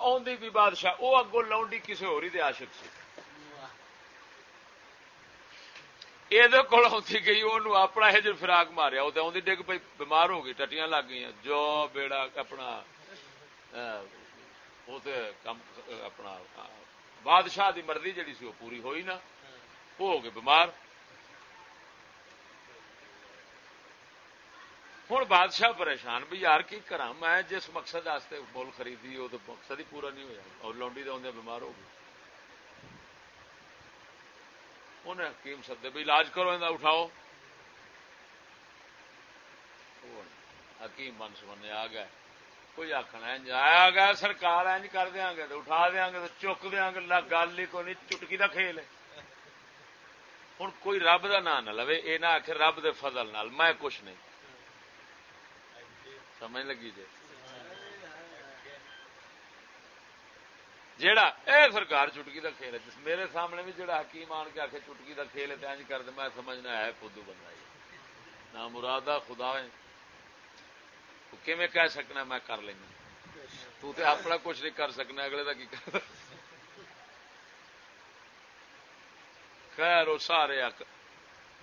آدھی بھی بادشاہ وہ اگوں لاؤنڈی کسی ہوری دے عاشق سی۔ یہ کول آتی گئی وہ اپنا ہجر فراق ماریا وہ آدھی ڈگ پی بیمار ہو گئی، ٹٹیاں لگ گئی جو بیڑا اپنا اپنا بادشاہ دی مرضی جڑی سی وہ پوری ہوئی نا وہ ہو گئے بیمار۔ ہوں بادشاہ پریشان بھی یار کی کرا میں جس مقصد بول خریدی وہ مقصد ہی پورا نہیں ہوا اور لونڈی آدھے بیمار ہو گئی انہیں حکیم سدے بھی علاج کرو اٹھاؤ حکیم من سمنے آ گئے کوئی آخنا آیا گیا سرکار اینج کر دیا گے تو اٹھا دیا گے تو چک دیا گے گل ہی کوئی نہیں چٹکی کا کھیل ہے ہوں کوئی رب کا نام نہ لو یہ نہ آخر رب دے فضل نال میں کچھ نہیں سمجھ لگی جی۔ جیڑا اے سرکار چٹکی کا کھیل ہے، جس میرے سامنے بھی جڑا حکیم آن کے آخ چٹکی کا کھیل ہے کر دے، میں سمجھنا ہے خود بندہ نہ مرادہ خدا ہے۔ کیویں کہہ سکنا میں کر لینا۔ تو تے اپنا کچھ نہیں کر سکنا، اگلے کا کی کر خیر وہ سارے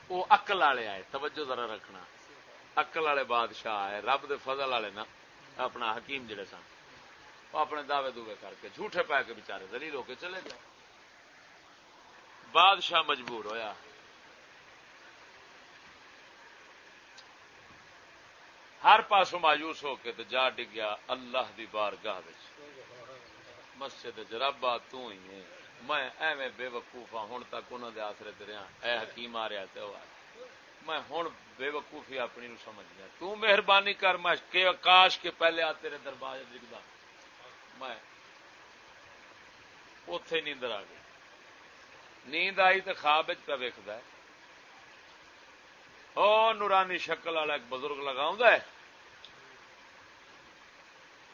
وہ اکل والے آئے، توجہ ذرا رکھنا۔ اکل والے بادشاہ آئے رب دے فضل والے نا، اپنا حکیم جڑے سن۔ وہ اپنے دعوے دوے کر کے جھوٹے پا کے بچارے دلیل ہو کے چلے گئے۔ بادشاہ مجبور ہویا۔ ہر پاسوں مایوس ہو کے جا ڈگیا اللہ دی بار گاہ مسجد جرابا ہی میں ایویں بے وقوف ہوں تک انہوں دے آسرے رہا اے حکیم آ رہا تو میں ہوں بے وقوفی اپنی نو سمجھ گیا تو مہربانی کر میں کاش کے پہلے آ تیرے دربار جی دکھتا میں اتے نیندر آ گئی۔ نیند آئی تو خواب پہ ویکد او نورانی شکل والا ایک بزرگ لگا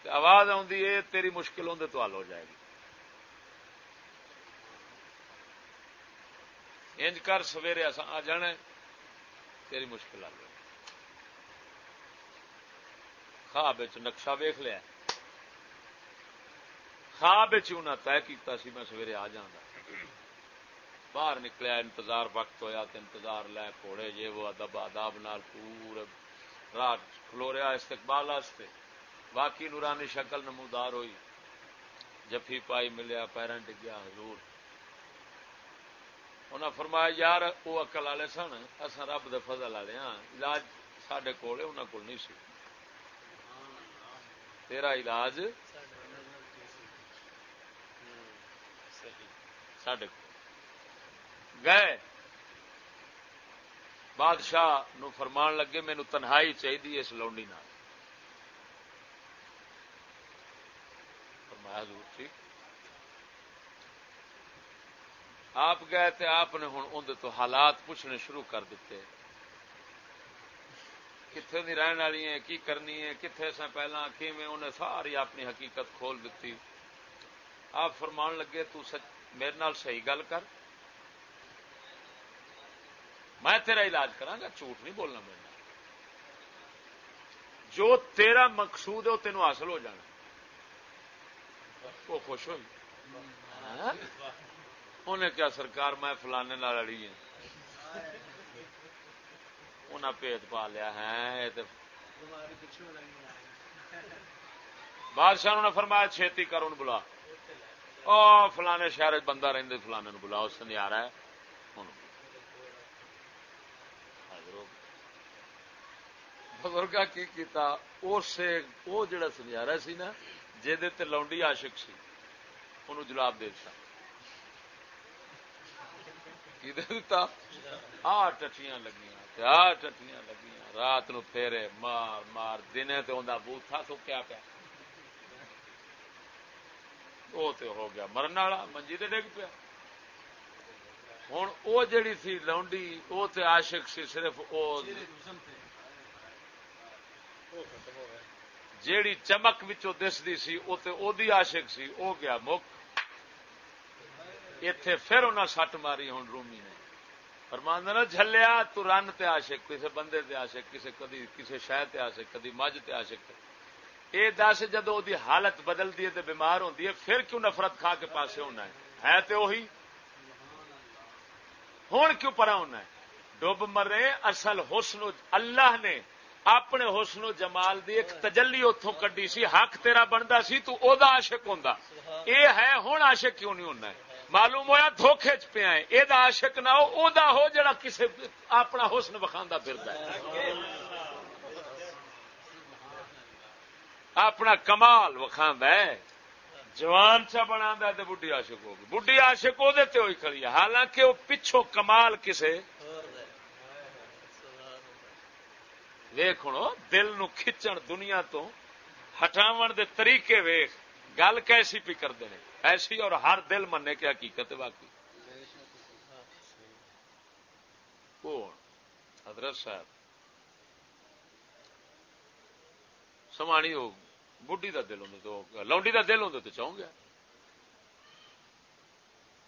آواز تیری مشکل اندر تو حل ہو جائے گی۔ انج کر سویرے آ جانا تیری مشکل حل ہو خواب نقشہ ویخ لیا۔ خواب چنا طے کیا میں سویرے آ جانا باہر نکلیا، انتظار وقت ہویا تو انتظار لے کوڑے جے وہ ادب، آداب نال پورے رات کھلو رہا استقبال واسطے۔ باقی نورانی شکل نمودار ہوئی۔ جفی پائی ملیا پیرن ڈگیا، حضور۔ انہاں فرمایا یار وہ اکل والے سن اصا رب دے فضل والے ہاں علاج سڈے کول انہوں کو نہیں سی تیرا علاج سڈے گئے بادشاہ نو فرمان لگے مینو تنہائی چاہیے اس لونڈی نال فرمایا حضور ٹھیک آپ گئے تھے آپ نے ہوں اندر تو حالات پوچھنے شروع کر دیتے۔ کتنے دی رہن والی ہے کی کرنی ہے کتنے سا پہلا کی میں انہیں ساری اپنی حقیقت کھول دیتی۔ آپ فرمان لگے، تو سچ میرے نال صحیح گل کر۔ میں تیرا علاج کرا گا، جھوٹ نہیں بولنا میرے جو تیرا مقصود ہے، وہ تینوں حاصل ہو جانا۔ وہ خوش ہوئی۔ ہاں؟ انہیں کیا سرکار، میں فلانے لڑی ہوں. انہیں پیت پا لیا ہے بادشاہ نے فرمایا چھیتی کر ان بلا. او، فلانے شہر بندہ رہتے فلانے بلا اس نے آ رہا ہے بزرگ کی کیتا اسے وہ جڑا سنجارا سی نا جہد لونڈی عاشق سی، انہوں جلاب دے دیتا آ ٹٹیاں لگیاں آ ٹٹیاں لگیاں۔ رات نو پھیرے مار مار دنے تو بوتھا سکیا پیا۔ وہ تو ہو گیا، مرن والا منجی تے ڈگ پیا۔ ہوں وہ جڑی سی لونڈی وہ تے عاشق سی، صرف جیڑی چمک دستی سی وہ تو عاشق سی وہ گیا مک۔ اتے پھر انہیں سٹ ماری ہوں رومی نے پرمان نے جلیا تو رن تے عاشق کسی بندے تے عاشق کسی کدی کسی شہ تے عاشق کدی مجھ تے عاشق یہ دس جدو دی حالت بدلتی ہے بیمار ہوتی ہے پھر کیوں نفرت کھا کے پاسے ہونا ہے ہے تو وہی ہوں کیوں پرا ہونا ہے ڈب مرے اصل حسن اللہ نے اپنے حسن و جمال دی ایک تجلی اتوں کڈی سی حق تیرا بنتا سی تو او دا عاشق ہوندا اے ہے ہوں عاشق کیوں نہیں ہونا ہے معلوم ہوا دھوکھے چ پیا یہ عاشق نہ ہو او دا ہو جڑا کسے اپنا حسن وکھاندا پھردا ہے۔ اپنا کمال وکھاندا ہے۔ جوان چا بنا تو بڈی عاشق ہوگی بڈی عاشق وہ ہوئی کھڑی ہے۔ حالانکہ وہ پچھو کمال کسے ویخ دل نو کھچن دنیا تو ہٹاو دے طریقے ویخ گل کیسی پی کرتے ہیں ایسی اور ہر دل مننے کی حقیقت واقعی۔ کون؟ حضرت صاحب۔ سمانی ہو بڈی دا دل ہوں تو لونڈی دا دل ہوں تو چاہوں گیا۔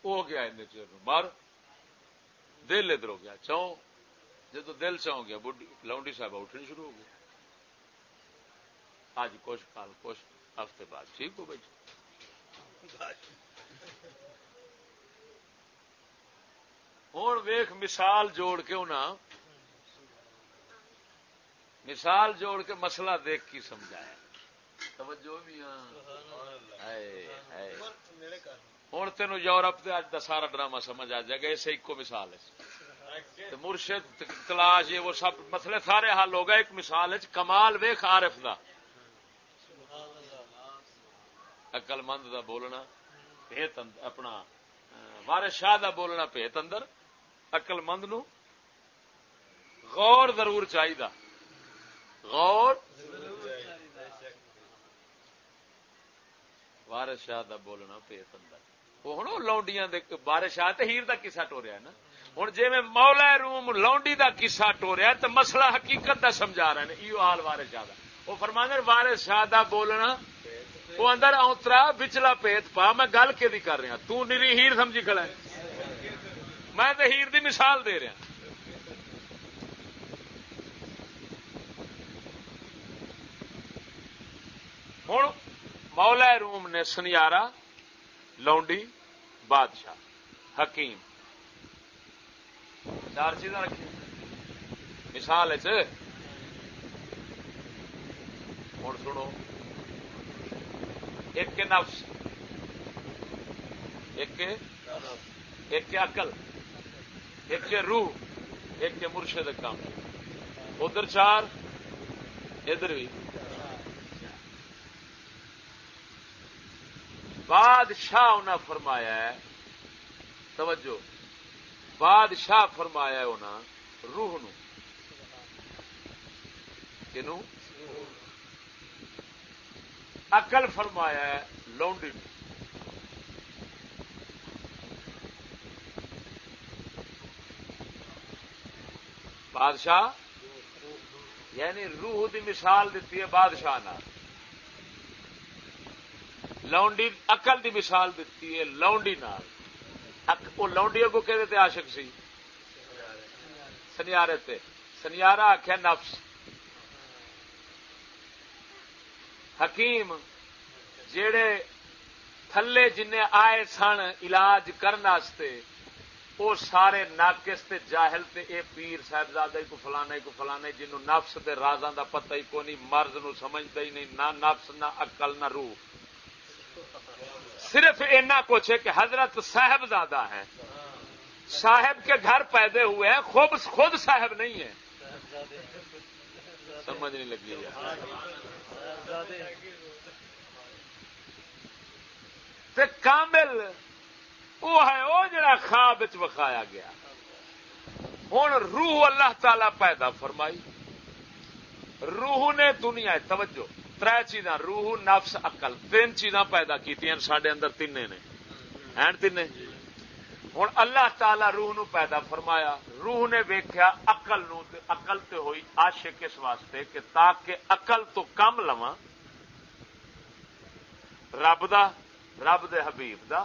وہ ہو گیا چیر مار۔ دل ادھر ہو گیا۔ چاہوں۔ جدو دل چ گیا لونڈی صاحب اٹھنی شروع ہو گئی اج کچھ کال کچھ ہفتے بعد ٹھیک ہو بھائی ہوں ویخ مثال جوڑ کے انہیں مثال جوڑ کے مسئلہ دیکھ کی سمجھایا توجہ ہاں۔ ہوں تین یورپ سے اج کا سارا ڈرامہ سمجھ آ جائے گا اسے ایک مثال ہے۔ مرشد تلاش یہ وہ سب مسئلے سارے حل ہو گئے۔ ایک مثال ہے، کمال ویخ عارف دا۔ اقل مند دا بولنا پیت اپنا وارث شاہ دا بولنا پیت اندر اقل مند نو غور ضرور چاہیے غور وارث شاہ دا بولنا پیت اندر۔ وہ ہوں لونڈیاں بارش شاہ ہیر دا کسا ٹوریا نا۔ ہوں جی میں مولا روم لونڈی دا کسا ٹوریا تو مسئلہ حقیقت دا سمجھا رہے ہیں۔ یہ حال وارث شاہ وہ فرمانے وارث شاہ دا بولنا وہ اندر اوترا بچلا پیت پا، میں گل کہ کر رہا، تو نیری ہیر سمجھی کھڑا ہے۔ میں تو ہیر دی مثال دے رہا۔ ہوں مولا روم نے سنیارا لونڈی، بادشاہ، حکیم۔ چار چیزاں جی رکھی مثال ہوں سنو۔ ایک نفس، ایک ایک عقل، ایک روح، ایک مرشد کام۔ ادھر چار، ادھر بھی۔ بادشاہ انہیں فرمایا ہے، توجہ، بادشاہ فرمایا انہاں، روح نو۔ اقل فرمایا ہے، لونڈی۔ نو بادشاہ یعنی روح دی مثال دیتی ہے بادشاہ نہ لونڈی اقل دی مثال دیتی ہے لونڈی نال۔ وہ لونڈی اگو کہ آشک سی؟ سنیارے تے۔ سنیارا آخیا نفس۔ حکیم جڑے تھلے جن آئے سن علاج کرنے وہ سارے ناقص تے جاہل تے اے پیر صاحبزادہ کو فلانے کو فلانے جنوں نفس تے رازاں دا پتہ ہی کو نہیں، مرض نو سمجھدا ہی نہیں، نہ نفس، نہ عقل، نہ روح۔ صرف اینا کچھ ہے کہ حضرت صاحب زیادہ ہے صاحب کے گھر پیدا ہوئے ہیں خوب خود صاحب نہیں ہے سمجھ نہیں لگی۔ کامل وہ ہے وہ جڑا خواب وکھایا گیا۔ ہوں روح اللہ تعالی پیدا فرمائی۔ روح نے دنیا توجہ۔ تر چیزاں، روح، نفس اقل تین چیزاں پیدا کی سڈے اندر تین نے۔ تین ہوں اللہ تعالی روح نو پیدا فرمایا روح نے ویخیا اقل نو اقل تے ہوئی آشے کس واسطے کہ تاکہ اقل تو کم لوا رب دا رب دے حبیب دا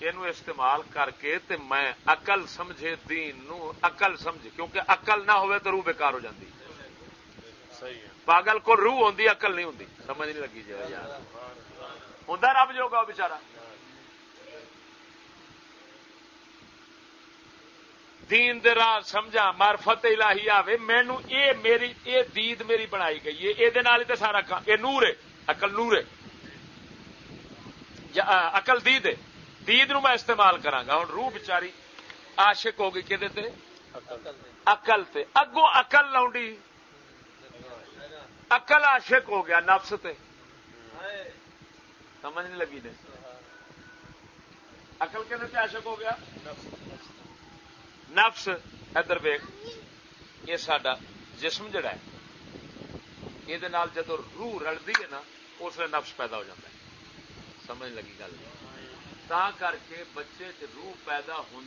یہ استعمال کر کے تے میں اقل سمجھے دین نو اقل سمجھے کیونکہ اقل نہ ہوئے تو روح بیکار ہو جاتی پاگل کو روح ہوں اقل نہیں ہوں سمجھ نہیں لگی جی۔ یار ہوں رب جو گا بچارا دین دے راہ سمجھا معرفت الہی آوے مینو اے میری، اے دید میری بنائی گئی ہے۔ اے دے نال تے سارا کام، اے نور ہے، عقل نور ہے۔ عقل دید ہے۔ دید نو میں استعمال کراں گا۔ ہن روح بیچاری عاشق ہو گئی کدے تے؟ عقل تے۔ اگوں عقل لاؤنڈی عقل عاشق ہو گیا، نفس تے۔ سمجھ نہیں لگی نے؟ عقل کدے تے عاشق ہو گیا؟ نفس نفس ادھر ویگ یہ سڈا جسم جڑا ہے۔ یہ جدو روح رلتی ہے نا، اس لیے نفس پیدا ہو جاتا ہے۔ سمجھ لگی گل؟ تا کر کے بچے چ روح پیدا ہوں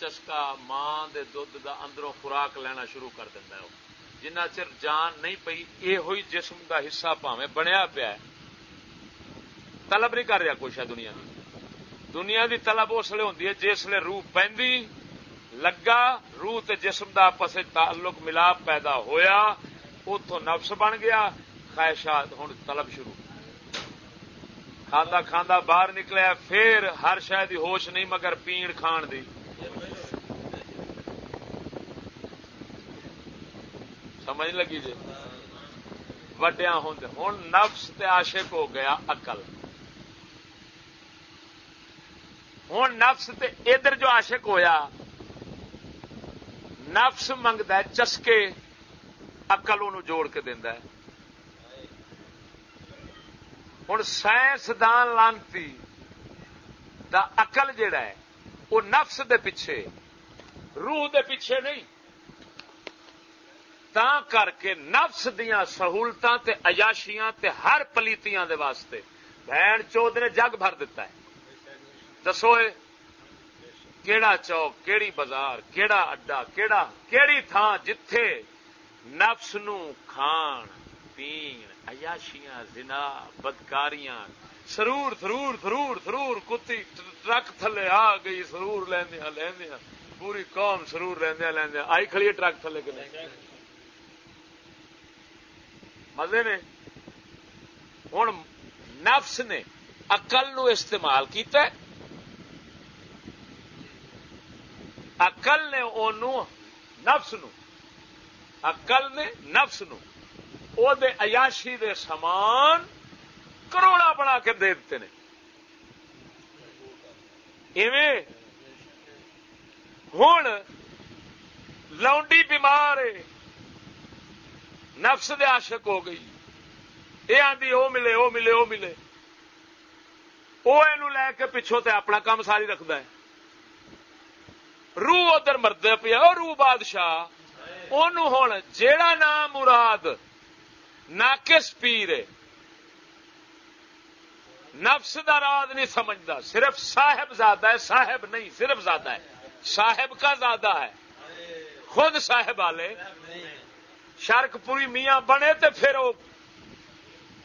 چسکا ماں دے دھد دا اندروں خوراک لینا شروع کر دینا ہے۔ جنہ چر جان نہیں پئی یہ ہوئی جسم دا حصہ پاوے بنیا پیا طلب نہیں کر رہا کچھ ہے دنیا کی دنیا دی طلب اس لیے ہوں جس لیے روح پی لگا روح تے جسم دا آپس تعلق ملاپ پیدا ہویا اتو نفس بن گیا خواہشات ہوں طلب شروع کھانا کھانا باہر نکلیا پھر ہر شاید ہوش نہیں مگر پیڑ کھان دی سمجھ لگی جی وڈیا ہوں ہوں نفس تے عاشق ہو گیا اقل ہوں نفس تے ادھر جو عاشق ہویا نفس منگد چسکے اقل ان جوڑ کے دینا ہوں سائنسدان لانتی دا اقل جڑا ہے وہ نفس دے پیچھے، روح دے پیچھے نہیں۔ تا کر کے نفس دیا سہولتاں تے عیاشیاں تے ہر پلیتیاں دے واسطے۔ بہن چود نے جگ بھر دیتا ہے۔ دسو کیڑا چوک، کیڑی بازار، کیڑا اڈا، کیڑا، کیڑی تھان جتھے نفس نو کھان، پین، عیاشیاں، زنا، بدکاریاں، سرور سرور سرور سرور، کتی ٹرک تھلے آ گئی، سرور لیندیا لیندیا پوری قوم سرور لیندیا لیندیا آئی کھڑی ٹرک تھلے کے نہیں مزے نے؟ ہوں نفس نے اقل نو استعمال کیتا ہے اقل نے نفس نو اقل نے نفس نو، او دے عیاشی دے سامان کروڑا بنا کے دے دیتے ہیں ہوں لونڈی بیمار ہے، نفس دے عاشق ہو گئی۔ یہ آدھی وہ ملے وہ ملے وہ ملے۔ وہ لے کے پچھوں تے اپنا کام ساری رکھد ہے۔ روح ادھر مرد پیا روح بادشاہ ہوں جیڑا نام مراد ناقص پیر نفس دا راز نہیں سمجھتا صرف صاحب زیادہ ہے، صاحب نہیں، صرف زیادہ ہے، صاحب کا زیادہ ہے، خود صاحب والے، شرک پوری میاں بنے تو پھر وہ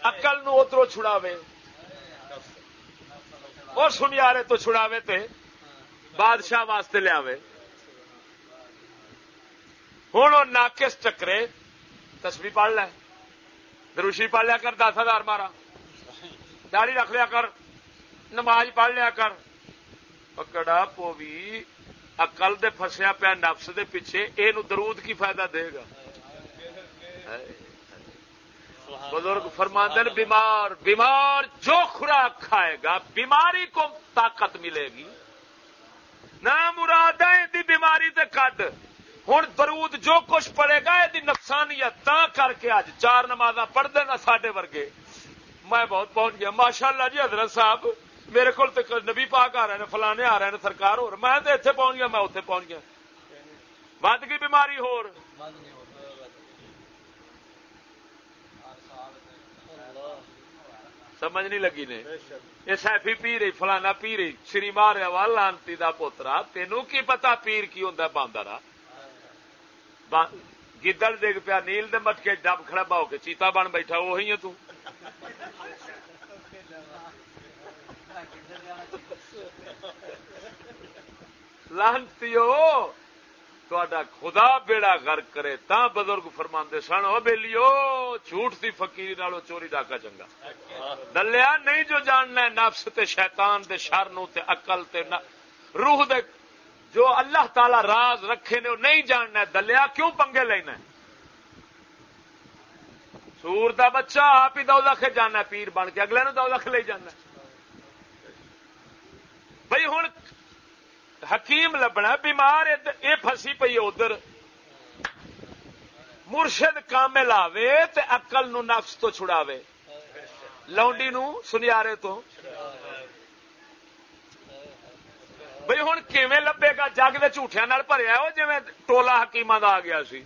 اقل نو ادھر چھڑاوے اور سنیارے تو چھڑاوے تے بادشاہ واسطے لیا ہوں وہ ناقص چکرے تسبی پڑھ لے۔ دروشی پڑھ لیا کر، دس ہزار مارا۔ داڑی رکھ لیا کر، نماز پڑھ لیا کر۔ پکڑا پوی اقل دے فسیا پیا نفس دے پیچھے یہ درود کی فائدہ دے گا۔ بزرگ فرماندن بیمار بیمار جو خوراک کھائے گا، بیماری کو طاقت ملے گی۔ نہ مراد دی بیماری تے کڈ ہوں درود جو کچھ پڑے گا یہ نقصانیت تا کر کے اج چار نماز پڑھتے نا سڈے ورگے۔ میں بہت پہنچ گیا۔ ماشاء اللہ جی حضرت صاحب، میرے کو نبی پاک آ رہے ہیں، فلانے آ رہے ہیں، سرکار ہو میں تو اتنے پہنچ گیا، میں اتنے پہنچ گیا۔ ود گئی بیماری ہو سمجھ نہیں لگی نے۔ یہ سیفی پی رہی فلانا پی رہی شری وا لانتی کا پوترا تینوں کی پتا پیر کی ہوں باندر گدڑ ڈگ پیا نیل دے مٹ کے ڈب کھڑا ہو کے چیتا بن بیٹھا وہی ہے تو۔ لانتی خدا بیڑا غرق کرے تا بزرگ فرما سن وہ بیلیو، جھوٹ سی فکیری نالو چوری ڈاکا چنگا۔ دلیا نہیں جو جاننا نفس تے شیطان دے شر نو تے اقل تے روح دے جو اللہ تعالی راز رکھے نے وہ نہیں جاننا دلیا کیوں پنگے لینا سور دا بچہ آپ ہی دو لکھ جانا پیر بن کے اگلے نو دو لکھ لے جانا بھائی ہوں حکیم لبنا بیمار یہ فسی پی ادھر۔ مرشد کامل آوے تے اقل نو نفس تو چھڑاوے۔ لونڈی نو سنیارے تو۔ بھائی ہوں کیویں لبے گا؟ جگ دے جھوٹیا پریا وہ جی ٹولا حکیم کا آ گیا سی۔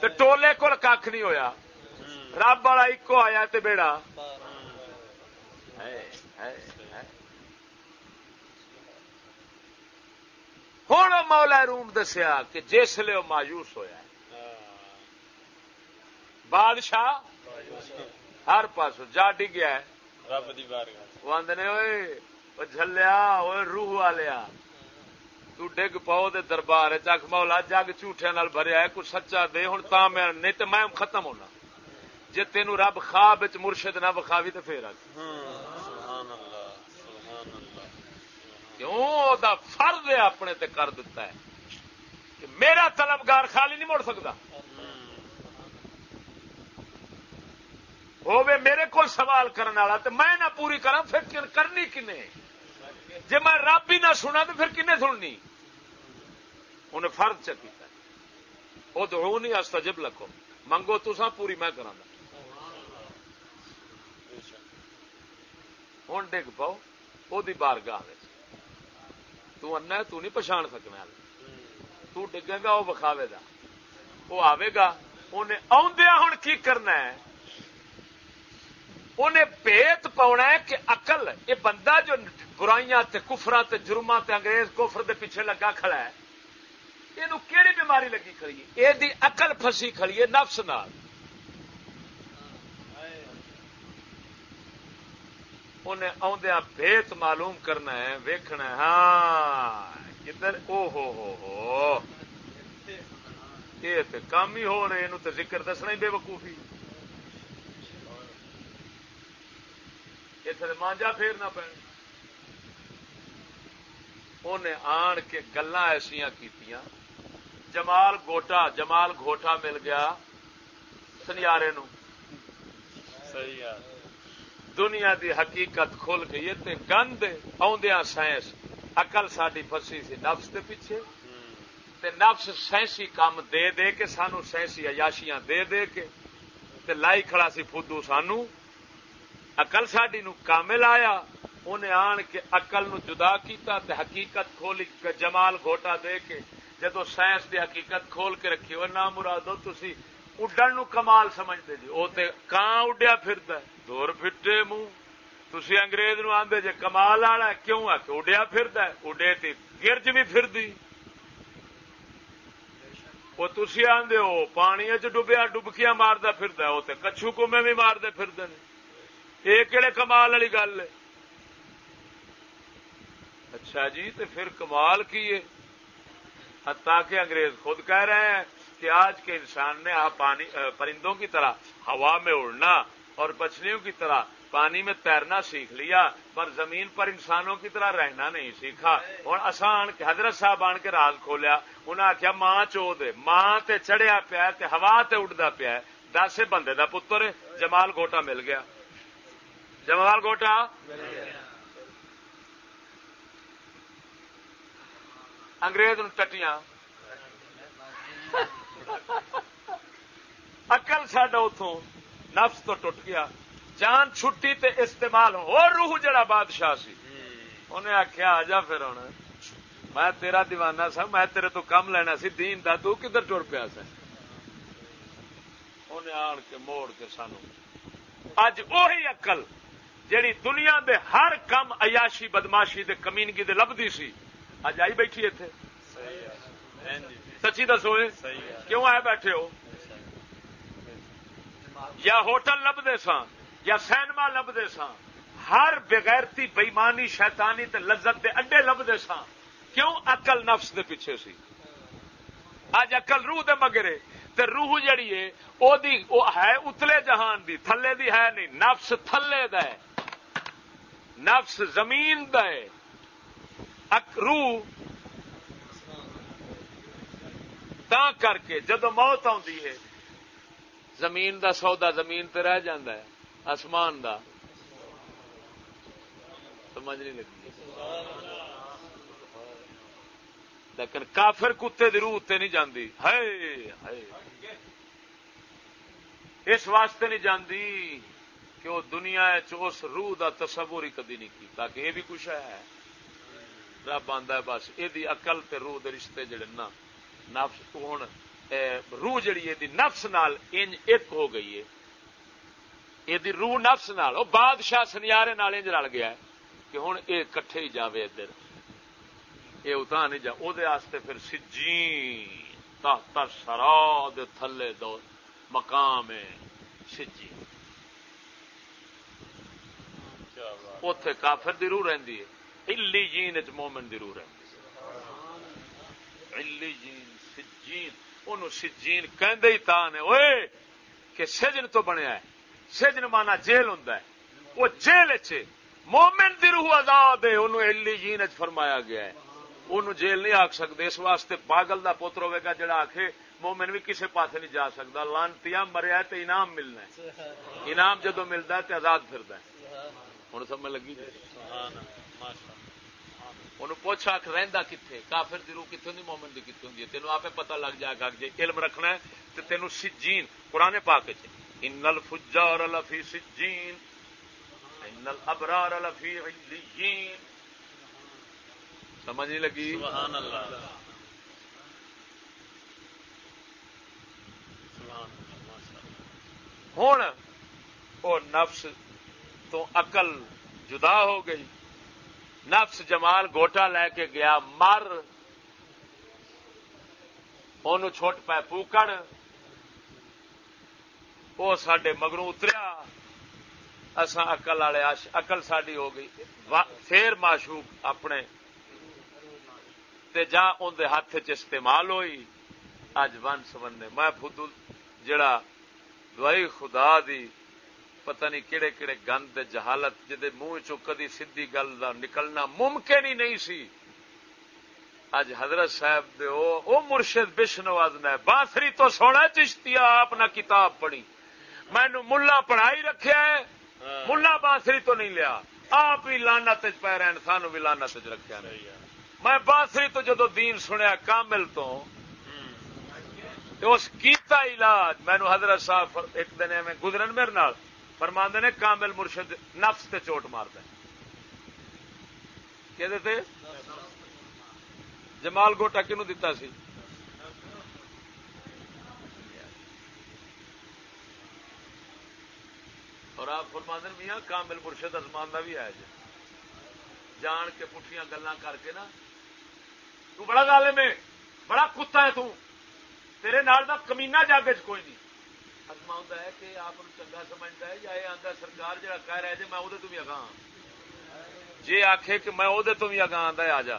تے ٹولے کول کھ نہیں ہویا۔ رب والا ایکو آیا تے بیڑا۔ ہوں مولا روم دسیا کہ جسے وہ مایوس ہوا بادشاہ ہر پاس جا ڈگیا جلیا روح والیا تگ پاؤ دربار چک مولا جگ جھوٹیا نال بھریا ہے کچھ سچا دے۔ ہوں تا میں نہیں تو میں ختم ہونا۔ جی تین رب خواب مرشد نہ بخاوی تو پھر کیوں؟ دا فرض ہے اپنے تے کر دیتا ہے کہ میرا طلبگار خالی نہیں مڑ سکتا۔ ہوے میرے کو سوال کرنے والا تو میں نہ پوری کرا پھر کرنی کنے؟ جی میں رب ہی نہ سنا تو پھر کنے سننی؟ انہیں فرد چکیتا وہ دو نہیں آستا لکھو۔ منگو تو سا پوری میں کرا ہوں ڈگ پاؤ وہ تنا تو نہیں پچھاڑ سکنا تو ڈگے گا وہ بخاوے گا وہ آئے گا انہیں آدھا ہوں کی کرنا ہے انہیں پیت پاؤنا ہے کہ اقل یہ بندہ جو برائیاں تے کفرا تے جرما تے انگریز کفر دے پیچھے لگا کھڑا ہے یہ کہڑی بیماری لگی کھڑی ہے یہ اقل فسی کھڑی ہے نفس نال انہیں آدھا بےت معلوم کرنا ہے، ویکھنا ہے۔ ہاں کدھر؟ او ہو ہو ہو۔ یہ تو کام ہی ہو رہے یہ ذکر دسنا ہی بے وقوفی۔ اتنے مانجا پھیرنا پینا انہیں آن کے گلا ایسا کی جمال گوٹا جمال گوٹا مل گیا۔ سنیارے نو دنیا دی حقیقت کھل گئی تے گند آدیا سائنس۔ اقل ساری فسی سی، نفس دے پیچھے۔ تے نفس سائنسی کام دے دے کے، سانو سائنسی عیاشیاں دے دے کے۔ تے لائی کھڑا سی فدو سانو۔ اقل ساڈی نو کامل آیا انہیں آن کے اقل نو جدا کیتا تے حقیقت کھولی جمال گھوٹا دے کے۔ جدو سائنس دی حقیقت کھول کے رکھی وہ نام مرادو تسی اڈن نو کمال سمجھتے جی۔ وہ کان اڈیا پھرد دور پھٹے منہ تسی انگریز نو آدھے جے کمال والا کیوں آ اڈیا پھرد اڈے تے گرج بھی پھردی وہ تھی آدھے ہو پانی ڈبیا ڈبکیاں مارتا پھرد وہ کچھو کمے بھی مارتے پھرتے یہ کہڑے کمال والی گل ہے اچھا جی تو پھر کمال کی ہے تاکہ انگریز خود کہہ رہے ہیں کہ آج کے انسان نے پانی پرندوں کی طرح ہوا میں اڑنا اور بچنیوں کی طرح پانی میں تیرنا سیکھ لیا، پر زمین پر انسانوں کی طرح رہنا نہیں سیکھا۔ اور آسان حضرت صاحب آن کے راز کھولیا انہیں آخیا ماں چو دے، ماں تے چڑھیا پیا تے ہوا تے اڈتا پیا دس بندے دا پتر جمال گوٹا مل گیا۔ جمال گوٹا انگریز ٹٹیاں۔ اقل سڈا اتوں نفس تو ٹوٹ گیا۔ جان چھٹی تے استعمال ہو روح جڑا بادشاہ سی۔ انہیں آخیا آ جا پھر ہوں میں تیرا دیوانہ سا میں تیرے تو کم لینا سی۔ دین دا تو کدھر ٹر پیا سا؟ انہیں آن کے موڑ کے سانو۔ اج اہی اقل جیڑی دنیا دے ہر کم عیاشی بدماشی دے کمینگی دے لبدی سی۔ اج آئی بیٹھی اتنے سچی دسو کیوں آئے بیٹھے ہو؟ یا ہوٹل لبتے سا یا سینما لبتے سا ہر بغیرتی بےمانی شیطانی تے لذت دے اڈے لبتے سا کیوں؟ اقل نفس دے پیچھے سی۔ اج اکل روح دے مگرے، تے روح جڑی ہے، او دی، او ہے اتلے جہان دی، تھلے دی ہے نہیں، نفس تھلے دا ہے۔ نفس زمین دا ہے۔ روح تا کر کے جدو موت آتی ہے زمین دا سودا زمین تے رہ جاندا ہے، آسمان دا۔ سمجھ نہیں لگی۔ لیکن کافر کتے دی روح تے نہیں جاندی۔ ہے اس واسطے نہیں جاندی کہ وہ دنیا اس روح دا تصور ہی کدی نہیں کی تاکہ یہ بھی کچھ ہے۔ رب آدھا بس یہ اقل تے روح دے رشتے جڑے نا، نفس ہوں روح جڑی ہے نفس نال انج ایک ہو گئی ہے۔ یہ روح نفس نال وہ بادشاہ سنیارے نال انج رل گیا ہے کہ ہوں یہ کٹھے ہی جاوے ادھر۔ یہ اتنا نہیں جا وہ پھر سجی تحت سرا دے تھلے دو مقام ہے سجی اتے کافر دی روح رہی ہے۔ الی جین مومن دی روح رہی الی جین سجین۔ انہوں سجین کہندے ہی تا نے اوئے کہ سجن تو بنیا ہے سجن مانا جیل ہوں وہ جیل چ مومن دی روح آزاد ہے انہوں ایلی جین چ فرمایا گیا ہے انہوں جیل نہیں آکھ سکتے اس واسطے پاگل دا پوتر ہوئے گا جڑا آکھے مومن بھی کسے پاسے نہیں جا سکتا لانتیاں مریا ہے تو انعام ملنا ہے انعام جدو ملتا ہے تو آزاد پھرتا ہے ہوں سمجھ لگی سبحان اللہ ماشاءاللہ جی پوچھ آخ رہا کتنے کافر دی روح کتوں دی مومن دی کتوں دی؟ تینوں آپ پتا لگ جائے گا جی علم رکھنا ہے تو تینوں سجین قرآن پاک ان الفجار لفی سجین ان الابرار لفی علیین۔ سمجھ نہیں لگی؟ سبحان اللہ۔ ہوں وہ نفس تو عقل جدا ہو گئی۔ نفس جمال گوٹا لے کے گیا، مر۔ ان چھوٹ پہ پوکڑ۔ وہ سڈے مگروں اتریا۔ اصا اقل والے اقل ساری ہو گئی۔ پھر معشوق اپنے۔ تے جا اندر ہاتھ چ استعمال ہوئی۔ اج ون سبنے میں فدو جڑا دوائی خدا دی پتہ نہیں کہڑے کہڑے گند جہالت جہد منہ چو کدی سیدھی گل کا نکلنا ممکن ہی نہیں سی۔ اج حضرت صاحب دے او, او مرشد بشنواز نے بانسری تو سونا چشتی آپ نہ کتاب پڑھی۔ مینو ملا پڑھائی رکھیا ہے۔ ملا بانسری تو نہیں لیا۔ آپ بھی لانا تج پی رہے سانو بھی لانا تج رکھا میں بانسری تو جدو دین سنیا کامل تو اس کیتا علاج مینو حضرت صاحب ایک دن میں گزرن میرے نال۔ فرماندے نے کامل مرشد نفس تے چوٹ مارتا کہ جمال گوٹا کنو دتا سی؟ اور آپ فرماند میاں کامل مرشد ازمان کا بھی ہے جی۔ جان کے پٹھیاں گلا کر کے نا۔ تو بڑا گالے میں بڑا کتا ہے تو۔ تیرے نال دا کمینا جاگ کوئی نہیں۔ ازما ہے کہ آپ چنگا سمجھتا ہے یا یہ آتا سرکار جہاں کہہ رہے جی میں وہ بھی اگاں۔ جی آخ کہ میں وہ تو بھی اگاں آتا آ جا۔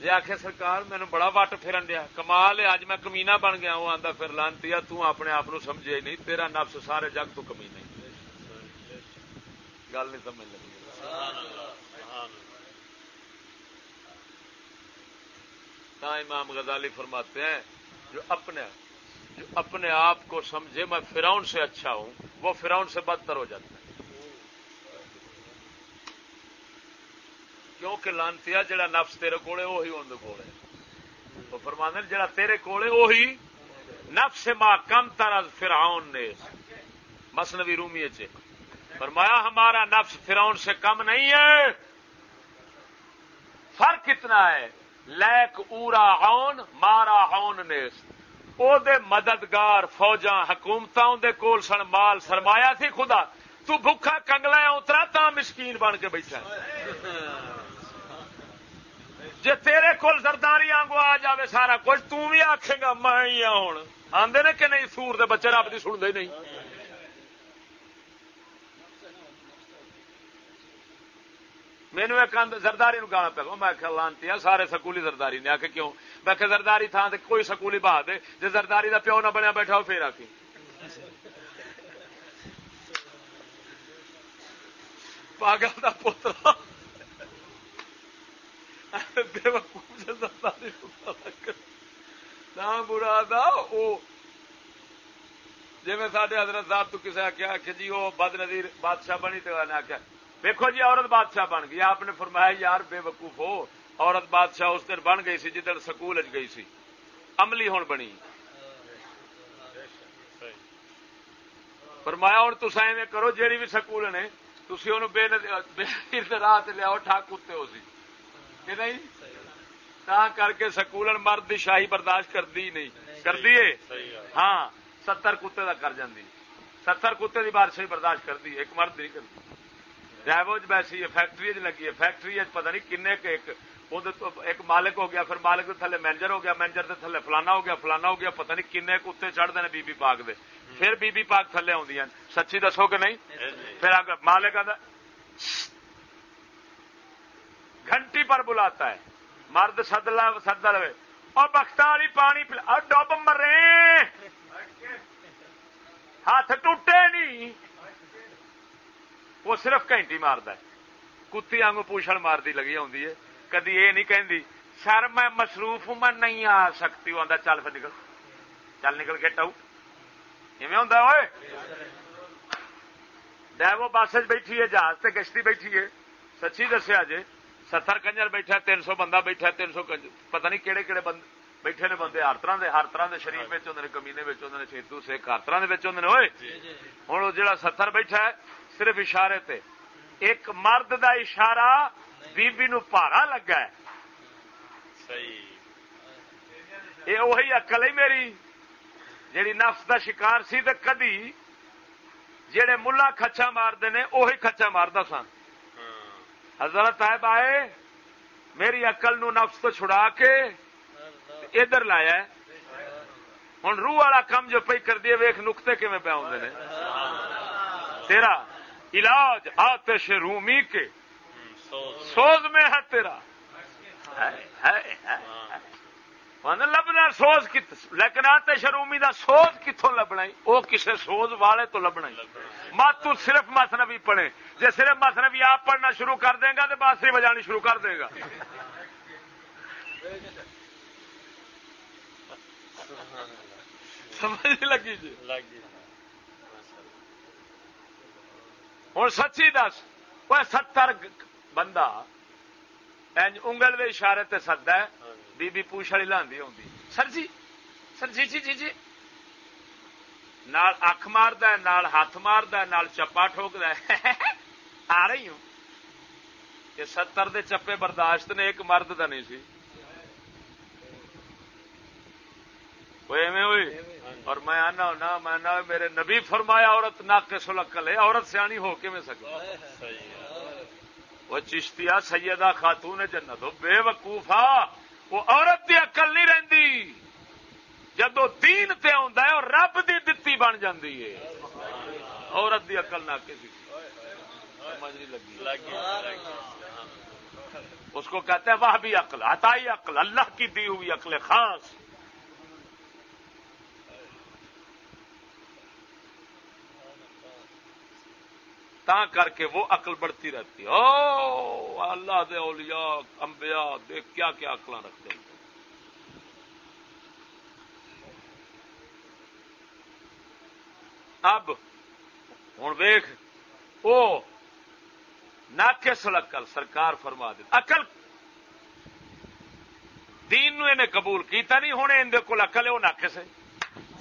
جی آخ سرکار مینو بڑا وٹ پھرن دیا۔ کمال ہے اج میں کمینا بن گیا، وہ آتا پھر لانتی اپنے آپ سمجھے نہیں، تیرا نفس سارے جگ تو کمی نہیں گل نہیں سمجھ لگی۔ امام غزالی فرماتے ہیں، جو اپنے اپنے آپ کو سمجھے، میں فراؤن سے اچھا ہوں، وہ فراؤن سے بدتر ہو جاتا ہے۔ کیونکہ لانتی جڑا نفس تیرے کولے وہی اندر کولے وہ فرمانے جڑا تیرے کولے وہی نفس ماں کم تر فراؤن نے۔ مسنوی رومی چ فرمایا، ہمارا نفس فراؤن سے کم نہیں ہے۔ فرق کتنا ہے۔ لیک اورا ہون مارا ہون نیست دے مددگار فوجا حکومت کول سن مال سرمایا سی خدا۔ تو بھوکا کنگلا اترا تا مسکین بن کے بیٹھا جی تیرے کول زرداری آنگو آ جائے سارا کچھ تھی آخے گا میں ہی ہوں۔ آدھے نے کہ نہیں، سور دے بچے رب کی سنتے نہیں۔ مینو ایک زرداری نو گانا پہ میں آخیا لانتی سارے سکولی زرداری نے آ کے کیوں؟ میں کہ زرداری تھان سے کوئی سکولی بہا دے جی زرداری دا پیو نہ بنیا بیٹھا ہو پھر آ کے پاگل کا پوترا۔ بے وقوف زرداری نہ برا دا، او جی میں سارے حضرت صاحب تو کسی آخیا کہ جی وہ بد نظیر بادشاہ بنی تو آخیا دیکھو جی عورت بادشاہ بن گئی۔ آپ نے فرمایا، یار، بے وقوف ہو۔ عورت بادشاہ اس دن بن گئی سی جدھر سکول گئی سی۔ عملی ہون بنی۔ فرمایا ہوں تصا ایویں کرو، جیڑی بھی سکول نے تھی انہوں بے راہ لیاؤ، ٹھاک کتے ہو سی۔ کہ نہیں؟ تا کر کے سکول مرد دی شاہی برداشت کر دی نہیں۔ کر دیے ہاں ستر کتے کا کر جی ستر کتے کی بادشاہی برداشت کر دی ایک مرد نہیں کرتی ڈرائیور ویسی ہے فیکٹری لگی ہے فیکٹری پتہ نہیں کن ایک مالک ہو گیا پھر مالک کے تھلے مینجر ہو گیا مینجر کے تھلے فلانا ہو گیا فلانا ہو گیا پتہ نہیں کن کتے چڑھتے ہیں بی بی پاک دے۔ پھر بی بی پاک تھلے آدی سچی دسو کہ نہیں؟ پھر مالک گھنٹی پر بلاتا ہے۔ مرد سد سد لے اور بخت والی پانی پلا ڈب مرے ہاتھ ٹوٹے نہیں۔ وہ صرف گھنٹی مارد کتی آنگ پوچھل مارتی لگی آدھی ہے۔ کدی یہ نہیں کہ سر میں مصروف ہوں، میں نہیں آ سکتی۔ آتا چل پھر نکل۔ چل نکل کے ٹاؤ ہوں ڈیو بس بیٹھی ہے، جہاز سے گشتی بیٹھی ہے۔ سچی دسیا جی ستر کنجر بیٹھا تین سو بندہ بیٹھا تین سو پتہ نہیں کہڑے کہڑے بند بیٹھے نے بندے ہر طرح ہر طرح کے شریف ہوں کمینے ہوں سیتو سکھ ہر طرح کے ہوں ہوئے ہوں جا ستر بیٹھا ہے صرف اشارے تے. ایک مرد دا اشارہ بی بی نو پارا لگا ہے. یہ وہی اکل ہی میری جیڑی نفس دا شکار سی تو کدی جہے ملا کچا مارتے ہیں اہی کچا مارتا سن. حضرت صاحب آئے میری اقل نو نفس تو چھڑا کے ادھر لایا ہوں روح والا کم جو پی کر دیے ویخ نقطے کھے پہ آدھے تیرا علاج آتش رومی کے۔ سوز میں ہے تیرا۔ لبنا سوز لیکن آتش رومی دا سوز کتوں لبنا وہ کسے سوز والے تو لبنا مت تو صرف مسنبی پڑھے۔ جی صرف مسنبی آپ پڑھنا شروع کر دے گا تو باسری بجانی شروع کر دے گا۔ سمجھ لگی جی؟ ہوں سچی دس۔ وہ ستر بندہ انگل کے اشارے تے سدا ہے۔ بی بی پوچھ والی لاندی آدھی سر جی سر جی جی جی جی۔ نال اکھ مارد نال ہاتھ مارد نال چپا ٹھوکد آ رہی ہوں۔ یہ ستر دے چپے برداشت نے ایک مرد کا نہیں سی۔ ہوئی اور میں آنا ہونا، میں نہ میرے نبی فرمایا عورت ناک کے سلکل ہے، عورت سیانی ہو کے میں سکتی وہ چشتیا سیدہ خاتون جنت ہو بے وقوفا وہ عورت کی اقل نہیں رہتی جدو دین تے ہے، اور رب دی دتی بن جاتی ہے۔ عورت دی اقل نہ کسی اس کو کہتے ہیں وہ بھی عقل ہتائی عقل، اللہ کی دی ہوئی عقل خاص۔ تا کر کے وہ عقل بڑھتی رہتی او اللہ دے اولیاء انبیاء دیکھ کیا کیا عقل رکھتے ہیں۔ اب ہوں ویخ او ناقص اقل سرکار فرما دی اقل دین نو انہیں قبول کیتا نہیں ہونے اندر کو اقل ہے وہ ناقص ہے۔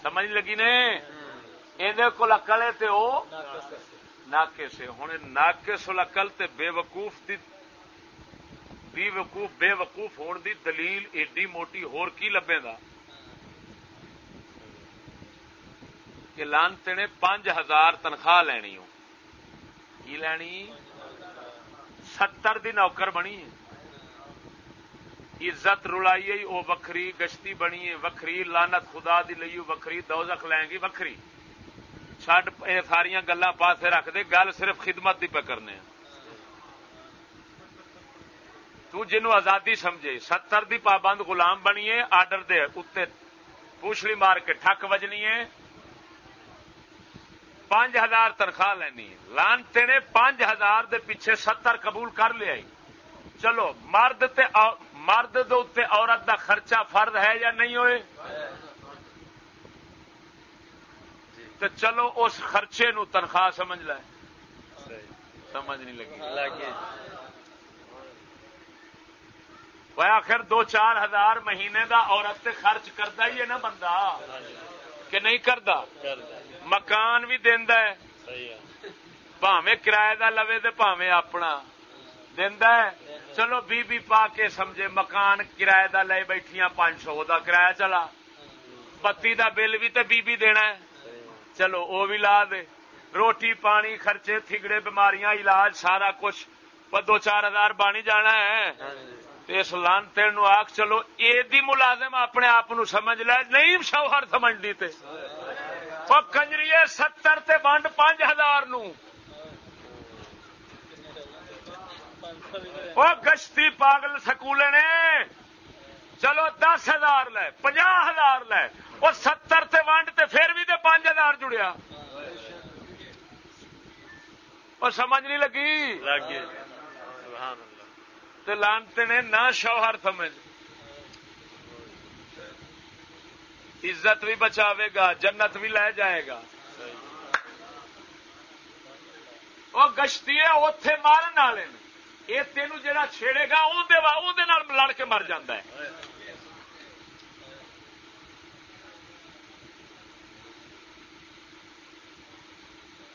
سمجھ لگی نے؟ اندر کو اقل ہے تو ناکے سے ہوں ناکے سلکل تے بے وقوف دی بے وقوف بے وقوف ہون دی دلیل ایڈی موٹی، ہور کی لبے دا؟ کہ لانتے نے پانچ ہزار تنخواہ لینی ہو کی لینی؟ ستر دی نوکر بنی ہے۔ عزت رلائی وہ وکری گشتی بنی ہے وکری لانت خدا دی لئی وکری دوزخ لیں گی وکری چڈ ساریا گلا پاسے رکھ دے گل صرف خدمت کی پہ کرنے تو جنو آزادی سمجھے ستر دی پابند غلام بنیے آرڈر دے اتنے پوچھلی مار کے ٹھک وجنی ہے پانچ ہزار تنخواہ لینی لانتے نے پانچ ہزار دے پیچھے ستر قبول کر لیا چلو مرد تے مرد دے عورت دا خرچہ فرد ہے یا نہیں ہوئے تو چلو اس خرچے نو تنخواہ سمجھ لے۔ سمجھ نہیں لگی۔ آخر دو چار ہزار مہینے دا عورت خرچ کرتا ہی ہے نا بندہ۔ کہ نہیں کرتا مکان بھی دینا پاوے کرایہ دا لوے تو پاوے اپنا۔ دینا چلو بی بی پا کے سمجھے مکان کرایہ دا لے بیٹھیاں پانچ سو دا کرایہ چلا۔ بتی دا بل بھی تو بی بی دینا ہے۔ چلو وہ بھی لا دے۔ روٹی، پانی، خرچے، تھگڑے، بیماریاں، علاج، سارا کچھ۔ دو چار ہزار بانی جانا ہے۔ اس لانتے نو آخ چلو یہ ملازم اپنے آپ سمجھ لے۔ نہیں شوہر سمجھ لی تے۔ کنجری ستر تے بنڈ پانچ ہزار نو۔ گشتی پاگل سکولے نے۔ چلو دس ہزار لے پنجا ہزار لے۔ وہ ستر تے ونڈ تے پھر بھی تے پانچ ہزار جڑیا۔ اور سمجھ نہیں لگی؟ لانتے نے نہ شوہر سمجھ۔ عزت بھی بچاوے گا جنت بھی لے جائے گا۔ وہ گشتی ہے اتے مارن والے یہ تینوں جہاں چھیڑے گا اندر لڑ کے مر جا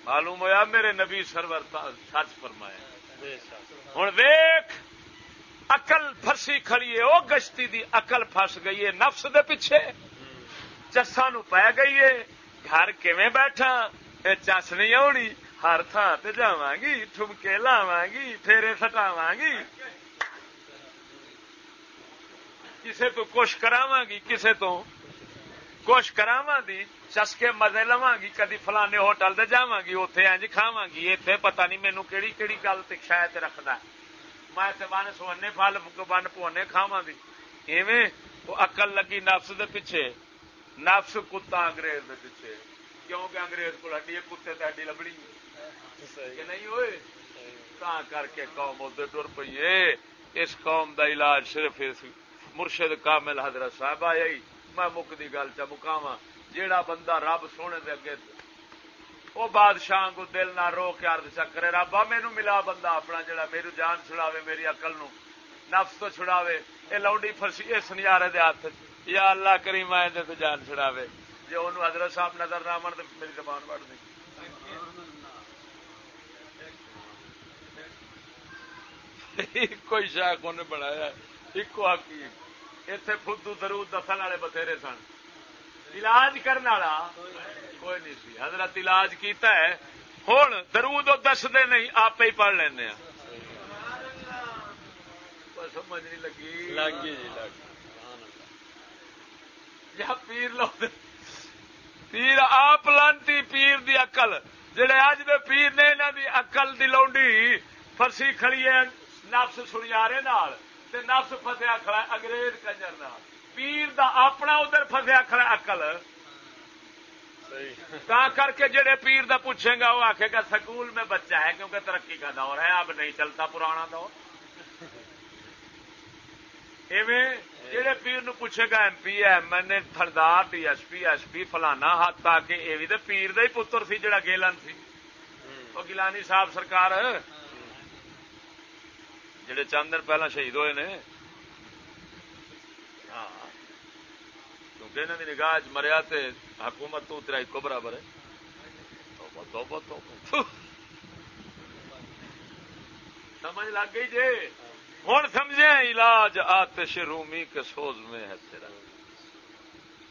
معلوم ہوا میرے نبی سرور سچ فرمایا۔ ہوں ویخ اقل فسی کھڑی ہے وہ گشتی دی اقل فس گئی ہے، نفس دے پیچھے۔ چسا نو پی گئی ہے، گھر کیویں بیٹھا چس نہیں آنی ہر تھان سے جا گی ٹھمکے لاوا گی پھیرے سٹاوا گی کسے تو کچھ کراوا گی، کسے تو کچھ کراوا دی۔ چسکے مزے لوا گی کدی فلانے ہوٹل سے جا گی اتے اج کھاوا گی اتنے پتا نہیں مینو کہڑی کہڑی گل شاید رکھد میں بن سونے فل بن پونے کھاوا دی ایویں وہ اقل لگی نفس دے پیچھے۔ نفس کتا انگریز دے پیچھے۔ کیونکہ انگریز کو ہڈی کتے تو ہڈی لبنی کہ نہیں ہوئے؟ تا کر کے قوم ادھر ٹر پی اس قوم دا علاج صرف اس مرشد کامل حضرت صاحب آیا میں مکتی گل چ مکاوا جیڑا بندہ رب سونے دے اگے وہ بادشاہ کو دل نہ رو کے ارد چکرے رب آ مینو ملا بندہ اپنا جڑا میری جان چھڑاوے، میری اقل نو نفس تو چھڑاوے یہ لوڈی فرسی اس نظارے دے ہاتھ یا اللہ کریم آئے دے تو جان چھڑاوے۔ جی انہوں حضرت صاحب نظر نہ من تو میری زبان بڑھ دی۔ کوئی شاخ انہیں بنایا ایک حقیق۔ اتنے فدو درود دسن والے بتھیرے سن۔ علاج کرنے والا کوئی نہیں سی۔ حضرت علاج کیتا ہے۔ ہوں درود دستے نہیں آپ ہی پڑھ لینا سمجھ نہیں لگی۔ لگی جی یا پیر لو پیر آپ لانتی پیر دی اقل جڑے اج دے پیر نے انہوں دی اقل دی لونڈی فرسی کھڑی ہے نفس نال تے نفس فسیا کھڑا انگریز کنجر نال۔ پیر دا اپنا ادھر فسیا کھڑا اقل تا کر کے جڑے پیر دا پوچھے گا وہ آخے گا سکول میں بچہ ہے کیونکہ ترقی کا دور ہے اب نہیں چلتا پرانا دور۔ جڑے پیر نو پوچھے گا M P M L A تھردار D S P S P فلانا ہاتھ تاکہ یہ بھی پیر دا ہی پتر سی جڑا گیلن سی۔ وہ گیلانی صاحب سرکار۔ جڑے چند دن پہلا شہید ہوئے نے کیونکہ انہوں نگاہ مریا تے حکومت تو اترا ایک برابر ہے۔ سمجھ لگ گئی جی؟ ہوں سمجھے علاج آتش رومی کے سوز میں ہے تیرا۔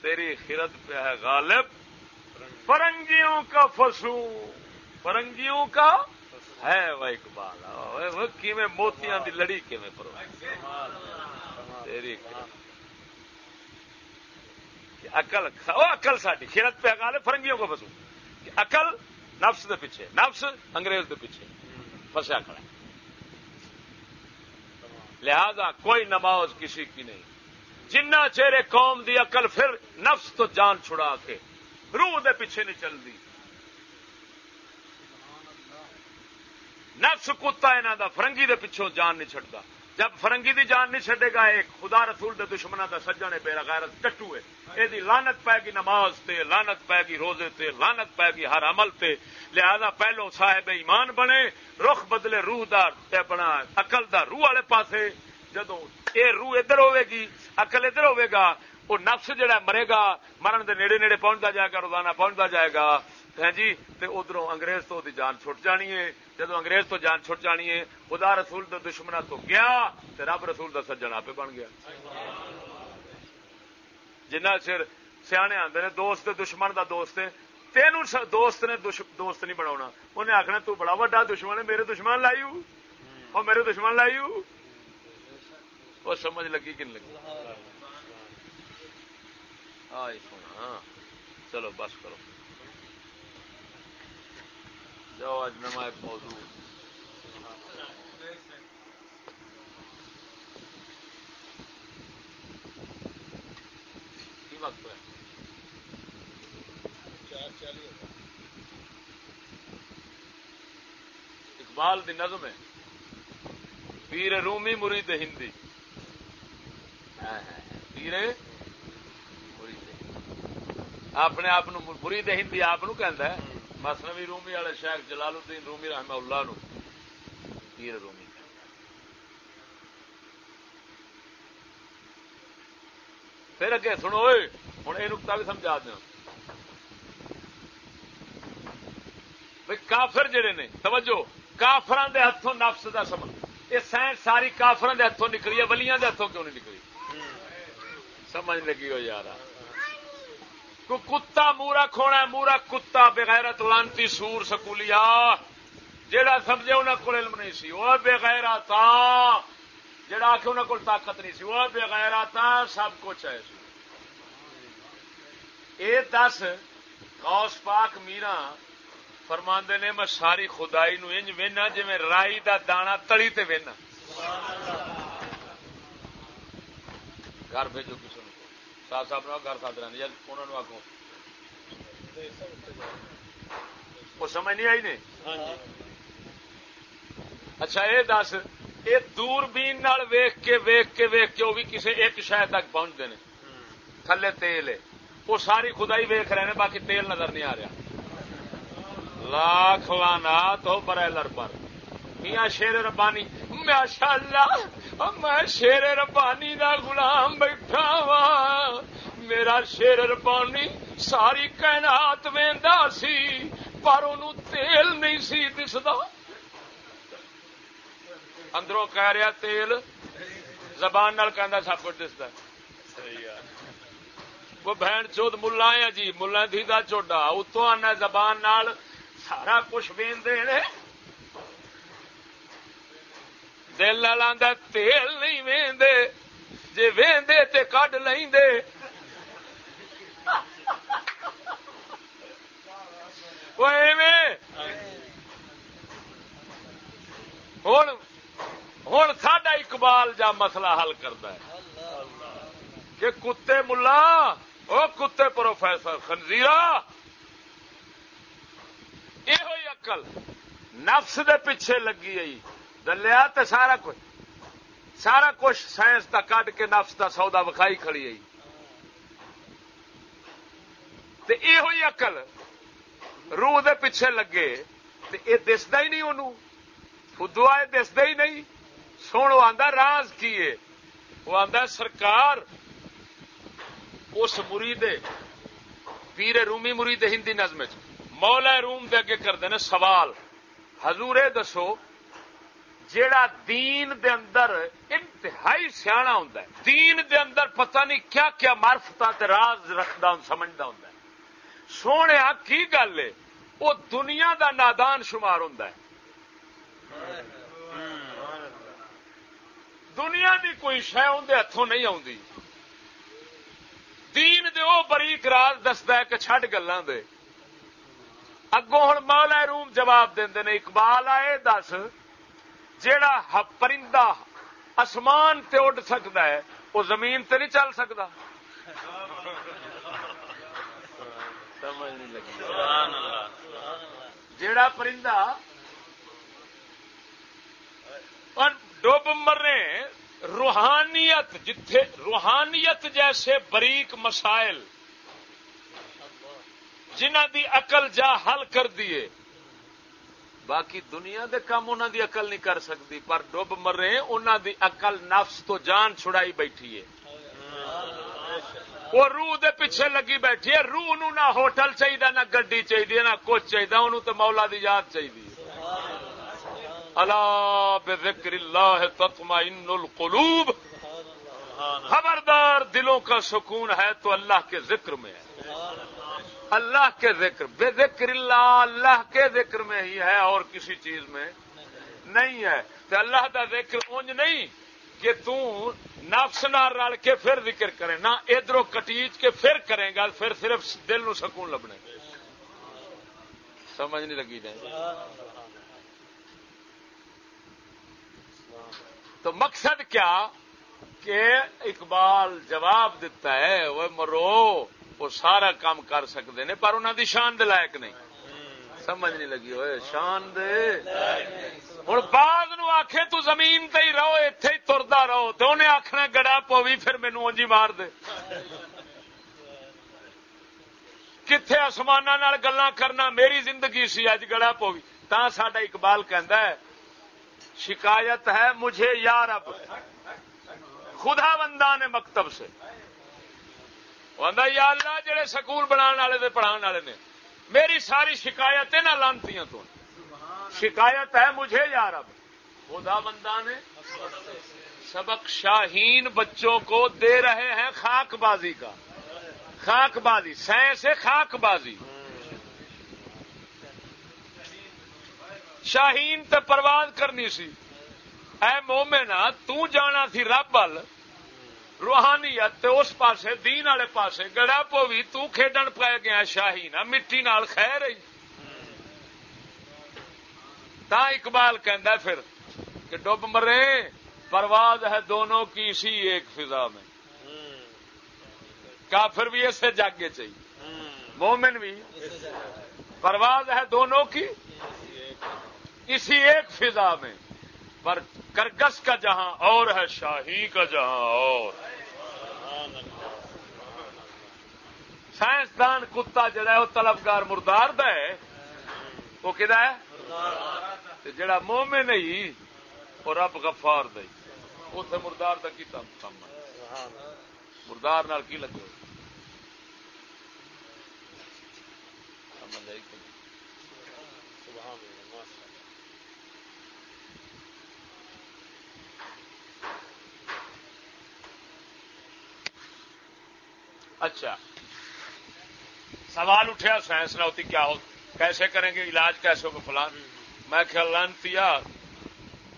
تیری خرد پہ ہے غالب۔ فرنگیوں کا فسو فرنگیوں کا ہے وہ اقبال۔ کی موتیاں دی لڑی کی میں پرو تیری خرد۔ اقل اقل ساری خیرت پہ غالب فرنگیوں کو فسو اقل نفس دے پیچھے، نفس انگریز دے پیچھے۔ فسیا کھڑا لہذا کوئی نماز کسی کی نہیں۔ جنہ چہرے قوم دی عقل پھر نفس تو جان چھڑا کے روح دے پیچھے نہیں چلتی نفس کتا انہوں دا، فرنگی دے پیچھوں جان نہیں چڑتا جب فرنگی دی جان نہیں چڈے گا، ایک خدا رسول دے دشمنوں کا سجنے پہ غیرت ٹٹو ہے۔ یہ لانت پائے گی نماز تے لانت پائے گی روزے تے لانت پائے گی ہر عمل تے۔ لہذا پہلو صاحب ایمان بنے، رخ بدلے روح دار تے اقل دا روح والے پاسے۔ جدو یہ روح ادھر ہوے گی اقل ادھر ہوے گا وہ نفس جہا مرے گا، مرن دے نیڑے نیڑے پہنچتا جائے گا، روزانہ پہنچتا جائے گا۔ ہے جی؟ ادھر انگریز تو جان چھٹ جانی ہے۔ جدو انگریز تو جان چھٹ جانی ہے، خدا رسول دے دشمنا تو گیا رب رسول دا سجن آپ بن گیا۔ جنہ چر سیانے آتے نے، دوست دشمن دا دوست تین دوست نے دوست نہیں بنا انہیں آخنا تو بڑا وا دشمن ہے، میرے دشمن لائیو۔ اور میرے دشمن لائیو۔ وہ سمجھ لگی کہ نہیں لگی؟ ہاں۔ چلو، بس کرو۔ جاؤ آج نما ایک موضوع کی وقت ہے اقبال دی نظم ہے پیر رومی مرید ہندی پیر مرید اپنے آپ مرید ہندی آپ کہ مسنوی رومی والے شیخ جلال الدین رومی رحمہ اللہ نو پیر رومی۔ پھر اگے سنو ہوں یہ نقطہ بھی سمجھا دیا بھائی کافر جڑے نے توجہ کافران دے ہاتھوں نفس دا سمجھ۔ یہ سائنس ساری کافران دے ہاتھوں نکلی ہے ولیاں دے ہاتھوں کیوں نہیں نکلی؟ سمجھ لگی ہو یار کو کتا مورا کھونا ہے، مورا کتا بغیرت لانتی سور سکولیا۔ جیڑا سمجھے انہوں کو علم نہیں سی وہ بغیر تا جڑا آ کے انہوں کو طاقت نہیں سی وہ بغیر تا سب کچھ ہے۔ یہ دس، غوث پاک میرا فرماندے نے، میں ساری خدائی نو انج وینا جی میں رائی دا دانا تڑی تے وینا۔ گھر بھیجو کسی۔ ساتھ صاحب گھر ساتھ رہنے یا انہوں نے آگوں وہ سمجھ نہیں آئی نے؟ اچھا یہ دس یہ دور بین ویخ کے ویخ کے ویخ کے وہ بھی کسی ایک شہر تک پہنچتے ہیں تھلے تیل ہے۔ وہ ساری خدائی ویخ رہے ہیں باقی تیل نظر نہیں آ رہا۔ لاکھ لانات ہو برائلر پر میاں شیر ربانی ماشاء اللہ میں شیر ربانی دا غلام بیٹھا وا۔ میرا شیر ربانی ساری کائنات ویندا سی، پر انہوں تیل نہیں سی دسدا۔ اندروں کہہ رہا تیل، زبان نال کہندا سب کچھ دستا وہ بہن چود ملا ہے جی ملا دھی دا چوڈا، اتوں آنا زبان نال سارا کچھ ویندے نے۔ دل لا تیل نہیں وے جی وے تے کڈ لے ہوں ساڈا اقبال جا مسئلہ حل کرتا ہے۔ کہ کتے ملا وہ کتے پروفیسر خنزیرا یہ اقل نفس دے پیچھے لگی آئی۔ دلیا تو سارا کچھ۔ سارا کچھ سائنس کا کٹ کے نفس کا سودا وکھائی کھڑی آئی یہ اقل روح دے پیچھے لگے یہ دستا ہی نہیں انہوں خدو آئے دستا ہی نہیں۔ سن، وہ آدھا راز کی وہ آدھا سرکار، اس مرید پیر رومی مرید ہندی نظم مولا روم دے اگے کرتے ہیں سوال۔ حضور دسو جیڑا دین دے اندر انتہائی سیاح ہوں دین دے اندر پتہ نہیں کیا کیا مارفت راز رکھتا ہوں سمجھتا ہوں سونے کی گل ہے؟ وہ دنیا دا نادان شمار ہوں دنیا دی کوئی شہ اندر ہاتھوں نہیں آتی دین دے وہ بریک راز دستا ہے کہ چڈ گلوں دے۔ اگوں ہوں مولا روم جواب دے اقبال آئے، دس۔ جیڑا پرندہ آسمان تے اڈ سکتا ہے وہ زمین تے نہیں چل سکتا جیڑا پرندہ ڈب مرے روحانیت جتھے روحانیت جیسے بریک مسائل جنہ دی عقل جا حل کر دیے باقی دنیا دے کام انہوں دی عقل نہیں کر سکتی، پر ڈب مرے انہوں دی عقل نفس تو جان چھڑائی بیٹھی ہے۔ وہ روح دے پیچھے لگی بیٹھی ہے۔ روح نو نہ ہوٹل چاہیے نہ گڈی چاہیے نہ کچھ چاہیے انہوں تو مولا دی یاد چاہیے اللہ بذکر اللہ تطمئن القلوب۔ خبردار دلوں کا سکون ہے تو اللہ کے ذکر میں ہے۔ اللہ کے ذکر، بے ذکر اللہ اللہ کے ذکر میں ہی ہے اور کسی چیز میں نہیں ہے۔ تو اللہ کا ذکر اونج نہیں کہ نفس نہ رل کے پھر ذکر کرے، نہ ادھر کٹیچ کے پھر کریں گا، پھر صرف دل نو سکون لبنے۔ سمجھ نہیں لگی جائے۔ تو مقصد کیا؟ کہ اقبال جواب دیتا ہے وہ مرو وہ سارا کام کر سکتے ہیں، پر انہوں دی شان دے لائق نہیں۔ سمجھ نہیں لگی ہوئے شان دے۔ ہوں بعد نو آخے تو زمین تے ہی رہو اتے ہی تردا رہو۔ تو انہیں آخنا گڑا پوی پھر مینو اونجی مار دے۔ کتنے آسمان گلا کرنا میری زندگی سی، اج گڑا پوی تا سڈا اقبال کہندا ہے، شکایت ہے مجھے یار اب خدا بندہ نے مکتب سے۔ یا اللہ جڑے سکول بنا والے پڑھا والے نے، میری ساری شکایت ہے لانتی تو۔ شکایت ہے مجھے یار اب خدا بندہ نے سبق شاہین بچوں کو دے رہے ہیں خاک بازی کا۔ خاک بازی سے خاک بازی۔ شاہین تے پرواز کرنی سی۔ اے مومنا تو جانا سی رب ال روحانیت تے اس پاسے، دین والے پاسے گڑا پو بھی تو کھیڈن پہ گیا شاہین مٹی نال خیر رہی تا اقبال کہندا پھر کہ ڈب مرے، پرواز ہے دونوں کی اسی ایک فضا میں۔ کافر بھی ایسے جاگے چاہیے۔ مومن بھی۔ پرواز ہے دونوں کی اسی ایک فضا میں۔ پر کرگس کا جہاں اور ہے، شاہی کا جہاں اور۔ سائنسدان کتا جڑا ہے، وہ طلبگار مردار دا ہے۔ وہ کدا ہے؟ جڑا مومے نہیں وہ رب غفار دے اتنے مردار دا کی کام مردار نال کی لگے سمجھ آئی اچھا۔ سوال اٹھا سائنس نہ ہوتی کیا ہو کیسے کریں گے؟ علاج کیسے ہوگا فلان میں خیال لانتی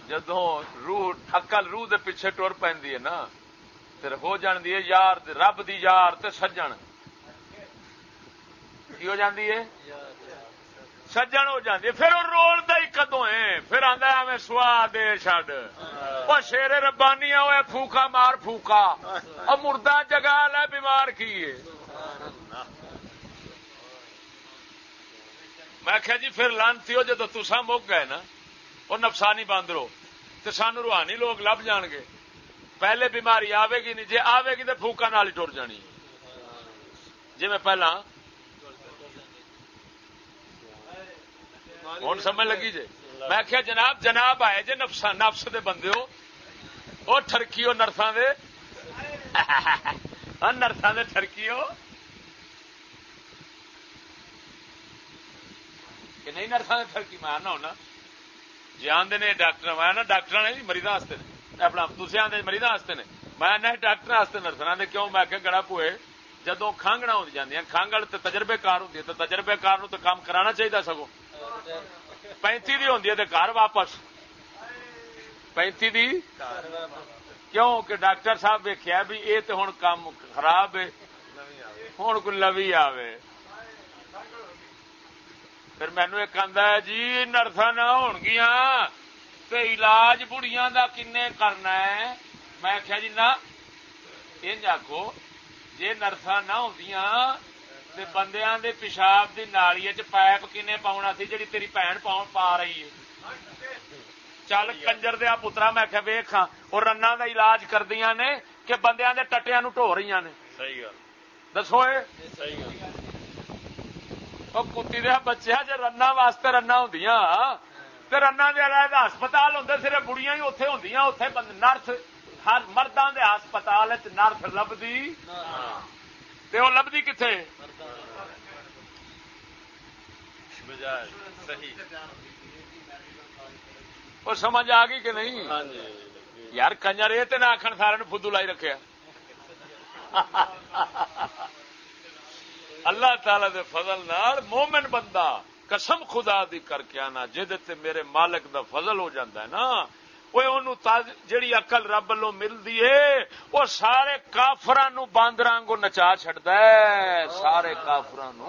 جدو روح اکل روح دے پیچھے ٹور پی ہے نا، پھر ہو جان دی یار رب دی یار تے سجن۔ کی ہو جاندی ہے؟ سجن ہو جاتی پھر وہ رول ہی کدو ہے پھر آدھا میں سوا دے چڈ وہ شیر ربانی ہوئے پھوکا مار پھوکا اور مردہ جگہ لے بیمار کی میں کہ جی پھر لانتی ہو جب تسا مک گئے نا وہ نفسانی باندرو تو سان روحانی لوگ لب جان گے پہلے بیماری آئے گی نہیں جی آئے گی تو پھوکا نال ٹر جانی جی میں پہلا ہوں سمجھ لگی جی؟ میں کیا جناب جناب آئے جی نفس نفس دے بندے ہو۔ وہ ٹرکی ہو نرساں دے۔ ہاں، نرساں دے ٹرکی ہو۔ کہ نہیں نرساں دے ٹرکی میں آنا ہونا۔ جی آدھے نے ڈاکٹر، میں آنا، ڈاکٹر نے جی مریض واسطے نے۔ اپنا دوسرے آدھے مریض واسطے نے۔ میں آنا ڈاکٹر واسطے نرساں دے۔ کیوں؟ میں کہ گڑا پوئے جدو کھانگنا ہو جاتی کھانگڑ تو تجربے کار ہوتی ہے تو تجربے کار تو کام کرانا چاہیے سگوں۔ پینتی دی ہوندی ہے تے گھر واپس؟ پینتی دی؟ کیوں کہ ڈاکٹر صاحب ویکیا بھی یہ تو ہوں کام خراب ہے۔ ہوں کو لوی آوے۔ پھر مینو ایک آدھا ہے جی نرسا نہ ہو گیا تے علاج بڑیاں دا کنے کرنا ہے؟ میں آخیا جی نہ یہ آخو جی نرساں نہ ہوندیاں تے بندیاں دے پیشاب دی نالی چ پائپ کنے سی جڑی تیری بھن پا رہی ہے چل کنجر دیا پترا میں آخیا ویخ اور رنا دا علاج کردیا نے کہ بندیاں دے ٹٹیاں نو ٹو رہی نے دسو وہ کتی دیا بچے جی رنا واسطے رنا ہوں رنا دے ہسپتال ہوں صرف بڑیاں ہی اتے ہوں اتے نرس ہر مردوں دے ہسپتال نرس لبھی وہ لبھی کتنے وہ سمجھ آ گئی کہ نہیں؟ ہاں جی یار کنجر یہ تو نہ آخر سارے فدو لائی رکھا اللہ تعالی دے فضل نال مومن بندہ قسم خدا دی کر کے آنا جہد میرے مالک دا فضل ہو جاتا ہے نا۔ جیڑی اقل رب لو ملتی ہے وہ سارے کافران باندر کو نچا چڈتا ہے سارے کافران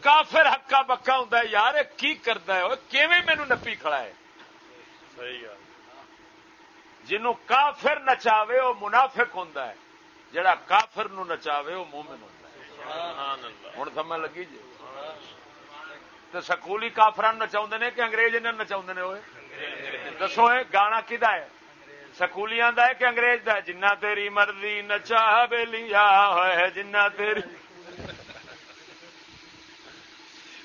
کافر ہکا بکا ہوں یار کی کرتا ہے کیویں مینو نپی کھڑا ہے جنو کافر نچاوے وہ منافق ہوں جڑا کافر نو نچاوے وہ مومن ہوں ہوں سمجھ لگی جی تو سکولی کافران نچاؤ نے کہ انگریز انہیں نچاؤ نے ہوئے دسو یہ گانا کدا ہے سکولیاں دا ہے کہ انگریز دا ہے جنہ تیری مرضی نچا بے لیا ہے جنہ تیری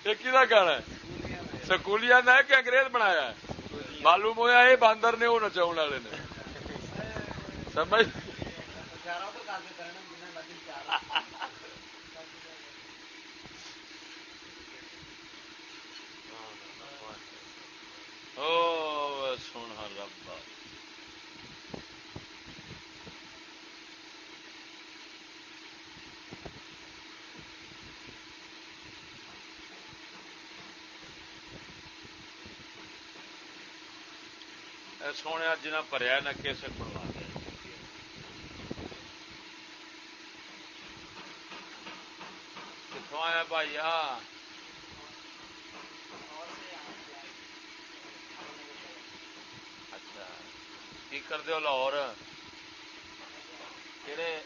یہ کدا گانا ہے سکولیاں دا ہے کہ انگریز بنایا ہے معلوم ہوا یہ باندر نے وہ نچاؤ والے نے سمجھ او سن ربا۔ سونے جنا پریا نہ کیسے بنوا دیا کتوں آیا بھائی اچھا کی کر دو لاہور؟ کہڑے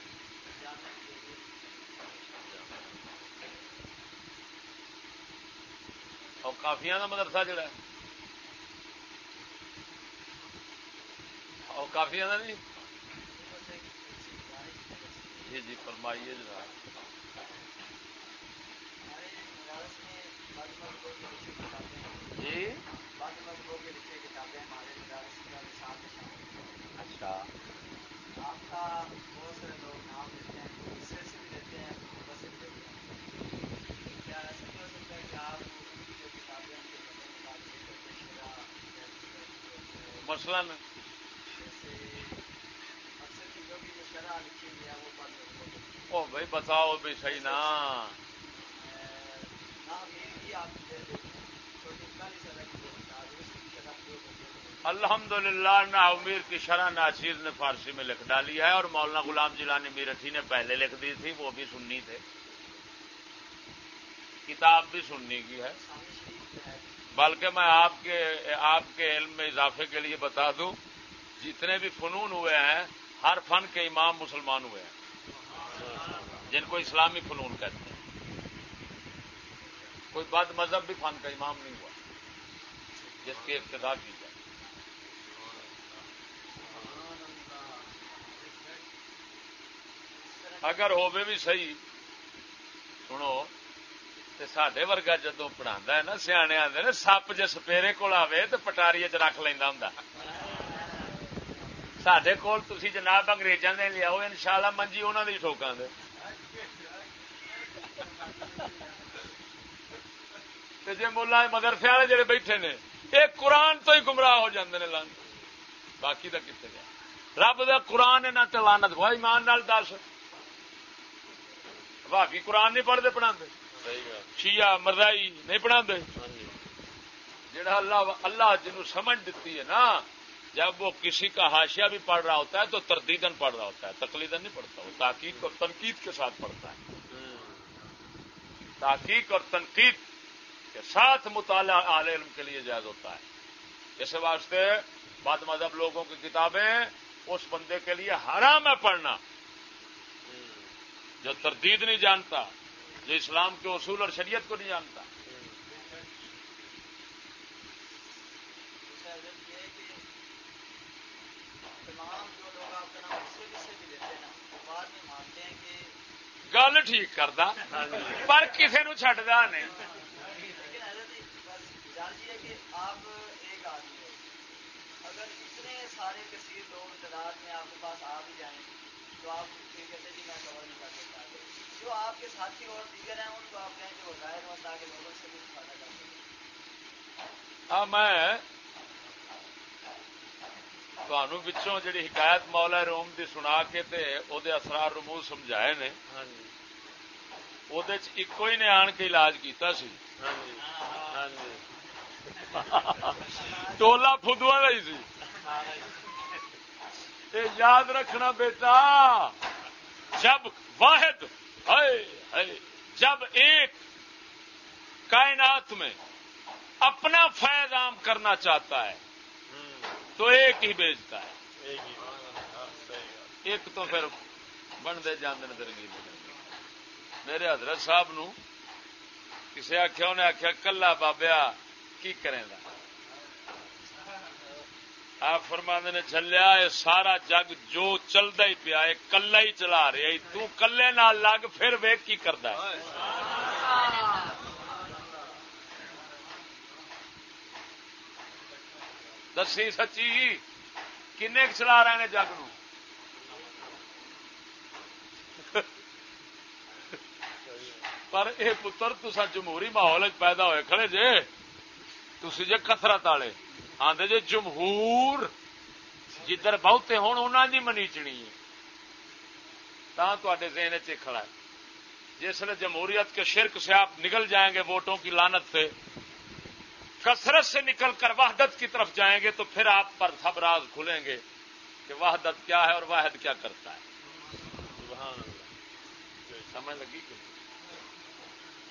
اور کافیا کا مدرسہ جڑا ہے۔ اور کافیا کا نہیں؟ جی جی فرمائیے جناب۔ جی؟ اچھا آپ کا بہت سارے لوگ نام لیتے ہیں دوسرے سے بھی لیتے ہیں سے بھی لیتے ہیں۔ کیا ایسا نہیں ہو سکتا ہے کہ آپ جو کتابیں ان کے مثلاً اکثر چیزوں کی جو شرح لکھی ہوئی ہے وہ پڑھ او بھائی بتاؤ بھی صحیح نا نام یہ بھی آپ دے دیں چھوٹی اکتالیس سالہ کی جو کتاب ہے اس کی شرح جو ہوتی ہے الحمد للہ نا امیر کی شرح ناچیر نے فارسی میں لکھ ڈالی ہے اور مولانا غلام جیلانی میرٹھی نے پہلے لکھ دی تھی، وہ بھی سننی تھے۔ کتاب بھی سننی کی ہے۔ بلکہ میں آپ کے آپ کے علم میں اضافے کے لیے بتا دوں، جتنے بھی فنون ہوئے ہیں، ہر فن کے امام مسلمان ہوئے ہیں، جن کو اسلامی فنون کہتے ہیں۔ کوئی بد مذہب بھی فن کا امام نہیں ہوا، جس کی ابتدا کی جائے اگر ہوے بھی صحیح، سنو سڈے ورگا جدو پڑھا ہے نا، سیانے آتے نے، سپ جی سپیرے کول آئے تو پٹاری چ رکھ لینا ہوں سڈے کول تھی جناب اگریزوں نے لیا ان شاء اللہ منجی انہوں نے ٹھوکا دے۔ جی ملا مدرسے والے جڑے بیٹھے نے یہ قرآن تو ہی گمراہ ہو جاتے ہیں لان باقی تو کتنے گیا رب دا قرآن نہ تلانت بھائی مان نال دس۔ بھابی قرآن نہیں پڑھتے پڑھا شیعہ مردائی نہیں پڑھا جڑا اللہ اللہ جنو سمجھ دیتی ہے نا جب وہ کسی کا حاشیہ بھی پڑھ رہا ہوتا ہے تو تردیدن پڑھ رہا ہوتا ہے تقلیدن نہیں پڑھتا وہ تحقیق اور تنقید کے ساتھ پڑھتا ہے۔ تحقیق اور تنقید کے ساتھ مطالعہ عال علم کے لیے جائز ہوتا ہے۔ اس واسطے بد مذہب لوگوں کی کتابیں اس بندے کے لیے حرام ہے پڑھنا۔ جو تردید نہیں جانتا، جو اسلام کے اصول اور شریعت کو نہیں جانتا۔ گل ٹھیک کرتا پر کسی نو چڈا نہیں۔ اگر اتنے سارے کثیر لوگ تعداد میں آپ کے پاس آ بھی جائیں تو آپ کہتے جی میں کور نہیں کر سکتا جو آپ کے ساتھی اور دیگر ہیں ان کو آپ کہیں کہ وہ ظاہر ہو تاکہ لوگوں سے بھی فائدہ کر سکیں میں تمہوں پچھوں جی حکایت مولا روم دی سنا کے تے او دے اثرار رموز سمجھائے نے ہاں جی۔ وہ ہی نے آن کے علاج کیتا سی ہاں جی۔ ہاں جی۔ ٹولا فدوا ہی یاد رکھنا بیٹا۔ جب واحد جب ایک کائنات میں اپنا فیض عام کرنا چاہتا ہے، تو ایک ہی بیچتا ہے۔ ایک تو پھر بنتے جانے رنگیلے میرے حضرت صاحب نو کسی آخیا انہیں آخیا کلا بابیا، کی کریں گا آپ فرما نے چلیا یہ سارا جگ جو چلتا ہی پیا، یہ کلا ہی چلا رہا تو کلے نال لگ پھر ویک کی کرتا ہے۔ دسی سچی جی، کن چلا رہے ہیں جگ نو پر یہ پتر تسا جمہوری ماحول پیدا ہوئے کھڑے جے تھی جے کسرت والے آدھے جی جمہور جدھر بہتے ہونا کی منیچنی ہے۔ تے ذہن کھڑا ہے۔ جس نے جمہوریت کے شرک سے آپ نکل جائیں گے ووٹوں کی لانت سے، کثرت سے نکل کر وحدت کی طرف جائیں گے تو پھر آپ پر سب راز کھلیں گے کہ وحدت کیا ہے اور واحد کیا کرتا ہے۔ سمجھ لگی؟ کہ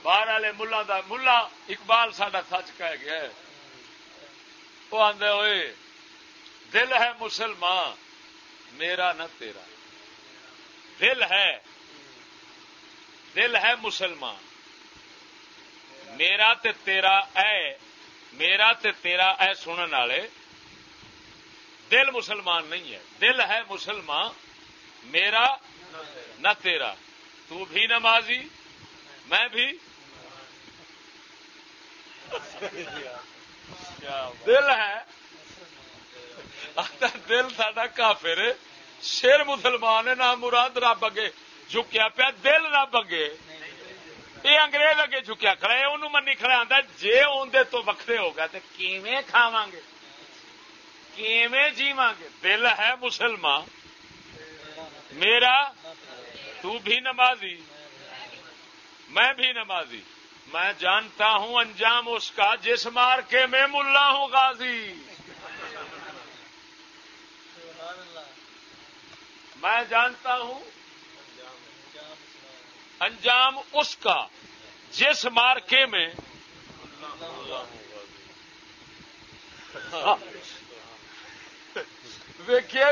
باہر والے ملا ملا اقبال ساڈا سچ کہہ گیا وہ آدھے ہوئے، دل ہے مسلمان، میرا نہ تیرا۔ دل ہے دل ہے مسلمان۔ میرا تے تیرا اے، میرا تے تیرا اے سنن والے، دل مسلمان نہیں ہے۔ دل ہے مسلمان، میرا نہ تیرا۔ تو بھی نمازی، میں بھی۔ دل ہے۔ دل سا کافر شیر مسلمان ہے، نہ مراد رب اگے جھکیا پیا، دل رب اگے۔ یہ انگریز اگے جھکیا کھڑا ہے انہوں منی کھڑا آتا جی اندر تو وکھرے ہو گیا تو کیویں کھاوا گے کیویں جیواں گے دل ہے مسلمان۔ میرا، تو بھی نمازی۔ میں بھی نمازی۔ میں جانتا ہوں انجام اس کا جس مار کے میں ملا ہوں غازی۔ میں جانتا ہوں انجام اس کا جس مارکے میں ہاں۔ ویکیا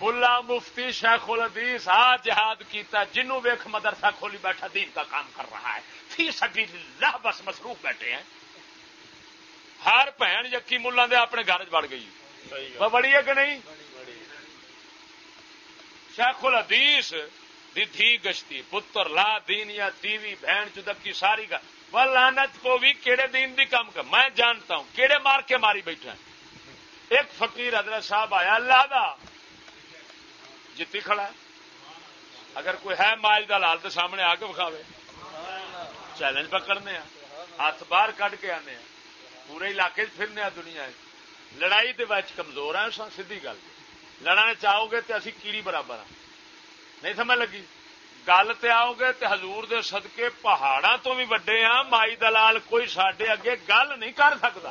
ملا مفتی شیخ الحدیث آ جہاد کیتا، جنوں ویخ مدرسہ کھولی بیٹھا، دین کا کام کر رہا ہے۔ فی سبھی اللہ بس مصروف بیٹھے ہیں۔ ہر بہن یقی ملا دے اپنے گھر بڑھ گئی۔ بڑی ہے کہ نہیں؟ شیخ الحدیث دی تھی گشتی پتر لا دین یا تیوی بہن چدکی ساری کا وہ لانت کو بھی کیڑے دین دی کام کر۔ میں جانتا ہوں کیڑے مار کے ماری بیٹھا ایک فقیر حضرت صاحب آیا اللہ دا۔ جتی کھڑا ہے۔ اگر کوئی ہے ماج کا لال تو سامنے آ کے بکھاوے چیلنج پکڑنے ہاتھ باہر کٹ کے آنے پورے علاقے پھرنے دنیا لڑائی دے کمزور ہیں سی گل۔ لڑنا چاہو گے تو اسی کیڑی برابر ہاں نہیں سمجھ لگی؟ گل تے آؤ گے تو ہزور دے سدکے پہاڑا تو بھی وڈے ہاں مائی دلال کوئی سڈے اگے گل نہیں کر سکتا۔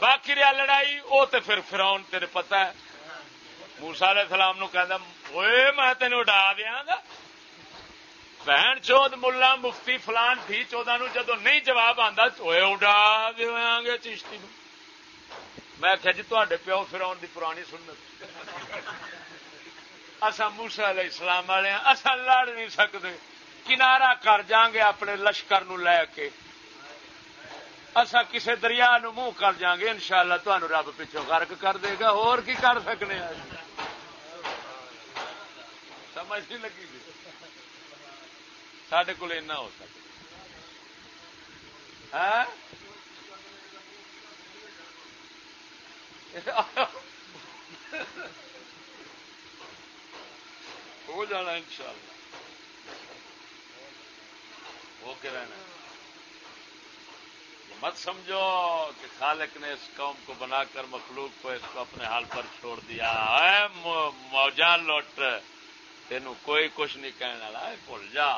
باقی رہا لڑائی وہ تو پھر فراؤن تیرے پتا ہے۔ موسا علیہ السلام نو کہ میں تین اڈا دیا گا؟ بہن چود ملا مفتی فلان تھی چودہ نو جدو نہیں جواب آتا چوئے اڈا دیا گے چشتی میں آخیا جی تے پیو فراؤن دی پرانی سنت اصا موسا علیہ السلام والے اصا لڑ نہیں سکتے کنارا کر جاں گے اپنے لشکر نو لے کے اصا کسے دریا نو منہ کر جاں گے انشاءاللہ شاء رب پچھو غرق کر دے گا اور کی کر سکنے سمجھ نہیں لگی جی سڈے کو ہو سکتا ہو جانا ان شاء اللہ ہو کے رہنا مت سمجھو کہ خالق نے اس قوم کو بنا کر مخلوق کو اس کو اپنے حال پر چھوڑ دیا موجان لوٹ تین کوئی کچھ نہیں کہنے والا بھول جا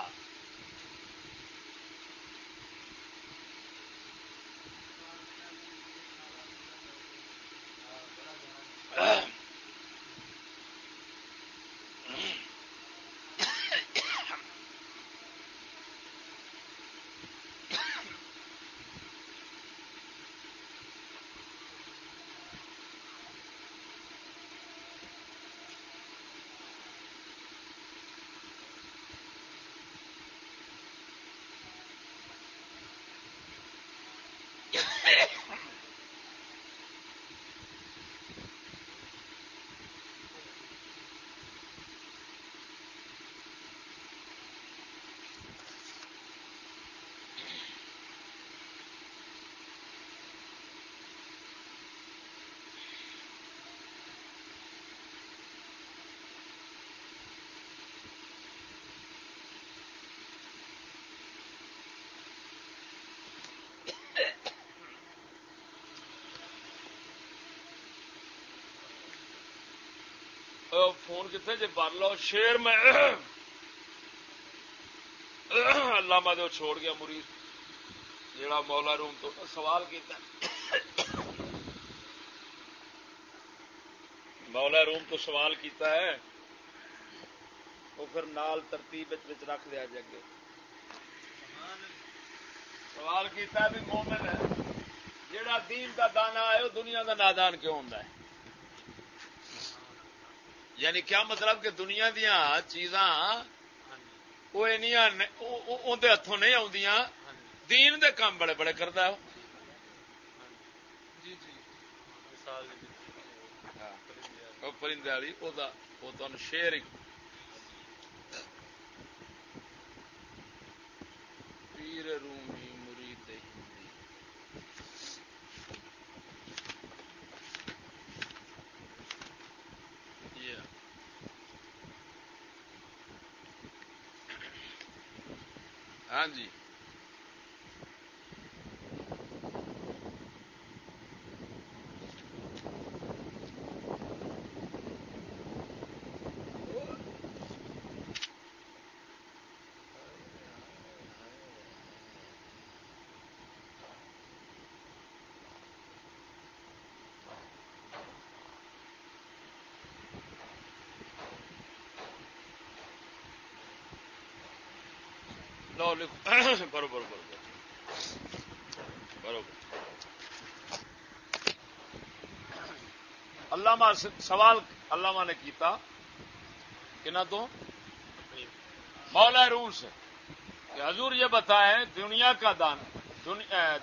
فون کتنے جی بن لو شیر میں علامہ دے چھوڑ گیا مرید جڑا مولا روم تو سوال کیتا مولا روم تو سوال کیتا ہے وہ پھر نال ترتیب رکھ دیا جگہ سوال کیتا ہے بھی مومن ہے جڑا دین کا دانا ہے وہ دنیا کا نادان کیوں ہوتا ہے یعنی کیا مطلب کہ دنیا دیا چیزاں وہ اندر ہاتھوں نہیں آدیا دین دے کام بڑے بڑے کرتا پرندے والی وہ شیر پیر رومی ہاں جی۔ بروبر بروبر بروبر علامہ سوال علامہ نے کیتا کہ نہ تو مولا روم سے کہ حضور یہ بتائیں دنیا کا دانا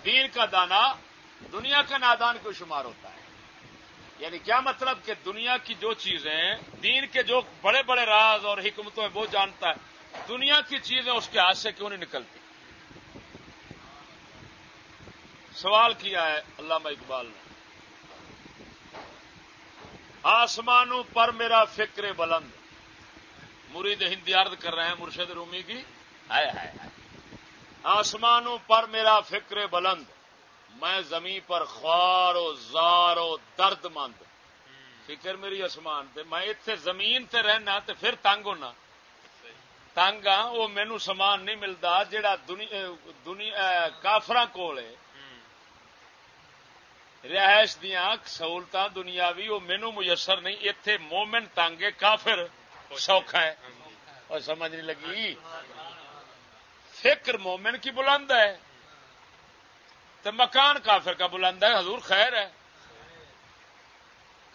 دین کا دانا دنیا کا نادان کو شمار ہوتا ہے. یعنی کیا مطلب کہ دنیا کی جو چیزیں دین کے جو بڑے بڑے راز اور حکمتوں ہیں، وہ جانتا ہے. دنیا کی چیزیں اس کے ہاتھ سے کیوں نہیں نکلتی؟ سوال کیا ہے علامہ اقبال نے۔ آسمانوں پر میرا فکر بلند۔ مرید ہندی عرض کر رہے ہیں، مرشد رومی کی۔ ہائے ہائے ہائے۔ آسمانوں پر میرا فکر بلند۔ میں زمین پر خوار و زار و درد مند۔ فکر میری آسمان تے، میں اتنے زمین تے رہنا تے پھر تنگ ہونا۔ تنگ ہاں وہ مینو سامان نہیں ملتا جہا کافر کول رہائش دیا سہولت دنیاوی وہ مینو میسر نہیں اتے مومن تنگ ہے کافر سوکھا ہے۔ اور سمجھ نہیں لگی؟ فکر مومن کی بلند ہے۔ تو مکان کافر کا بلند ہے حضور خیر ہے۔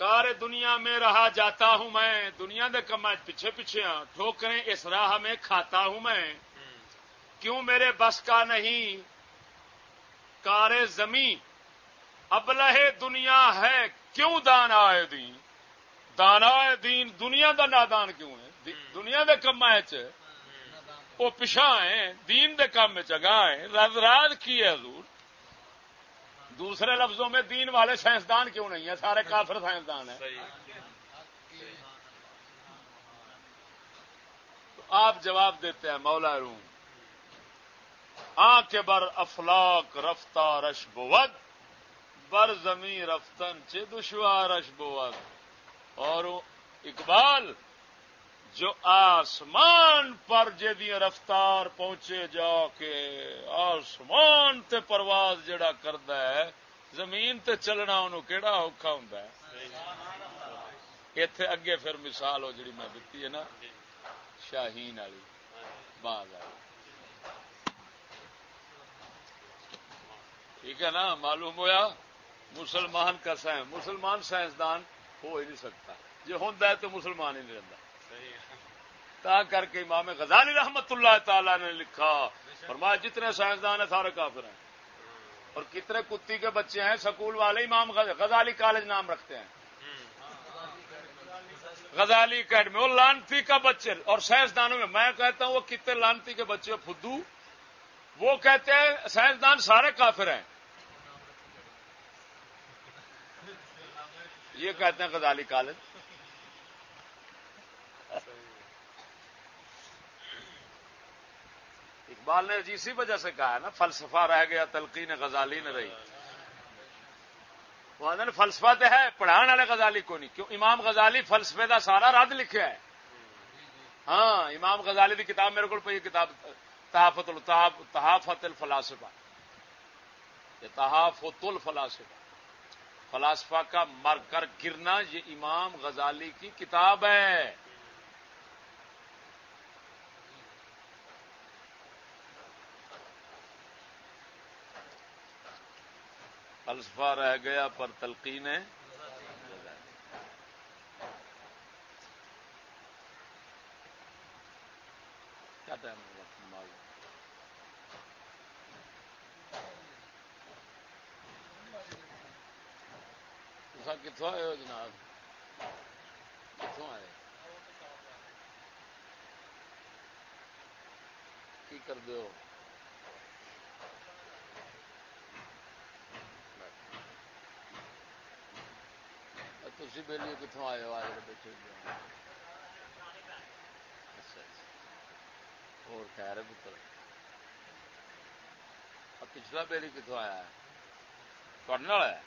کار دنیا میں رہا جاتا ہوں میں دنیا دے کما پیچھے پیچھے ہاں ٹھوکریں اس راہ میں کھاتا ہوں میں۔ کیوں میرے بس کا نہیں؟ کار زمین ابلہ دنیا ہے کیوں دان آئے دین؟ دانا دین دنیا دا نادان کیوں ہے؟ دنیا دے کما چ وہ پچھا ہے دین دے کام میں چگا ہے راز کی ہے حضور؟ دوسرے لفظوں میں دین والے سائنسدان کیوں نہیں ہیں؟ سارے کافر سائنسدان ہیں۔ تو آپ جواب دیتے ہیں مولا روم۔ آ کے بر افلاق رفتہ رش بود بر زمین رفتن چ دشوار رش بود۔ اور اقبال جو آسمان پر جی رفتار پہنچے جا کے آسمان تے پرواز جڑا کرد ہے، زمین تے چلنا انہوں کیڑا اوکھا ہوں اتے اگے پھر مثال ہو جڑی میں دیتی ہے نا، شاہین والی باغ ٹھیک ہے نا، معلوم ہوا مسلمان کا سائنس، مسلمان سائنسدان ہو ہی نہیں سکتا۔ جو ہوں تو مسلمان ہی نہیں رہتا تا کر کے امام غزالی رحمت اللہ تعالی نے لکھا۔ فرمایا، جتنے سائنسدان ہیں، سارے کافر ہیں۔ اور کتنے کتی کے بچے ہیں، سکول والے امام غزالی کالج نام رکھتے ہیں۔ غزالی اکیڈمی، وہ لانتی کا بچے اور سائنسدانوں میں میں کہتا ہوں، وہ کتنے لانتی کے بچے فدو۔ وہ کہتے ہیں سائنسدان سارے کافر ہیں۔ یہ کہتے ہیں غزالی کالج۔ اقبال نے اسی وجہ سے کہا ہے نا، فلسفہ رہ گیا، تلقین غزالی نے رہی۔ وہ فلسفہ تو ہے پڑھان والے غزالی کو نہیں؟ کیوں؟ امام غزالی فلسفے کا سارا رد لکھا ہے۔ ہاں امام غزالی کی کتاب میرے کو پہ کتاب تحافت تحافت الفلاسفہ۔ تحافت الفلاسفہ۔ فلاسفہ کا مر کر گرنا، یہ امام غزالی کی کتاب ہے۔ فلسفہ رہ گیا پر تلقین ہے۔ کیا ٹائم کتوں آئے ہو جناب؟ کتوں آئے؟ کی کر دو تھی بہلی کتوں آئے ہو آج بیٹھے اچھا اچھا۔ اور خیر ہے پتر پچھلا بہلی کتوں آیا ہے۔ پڑھنے والا ہے؟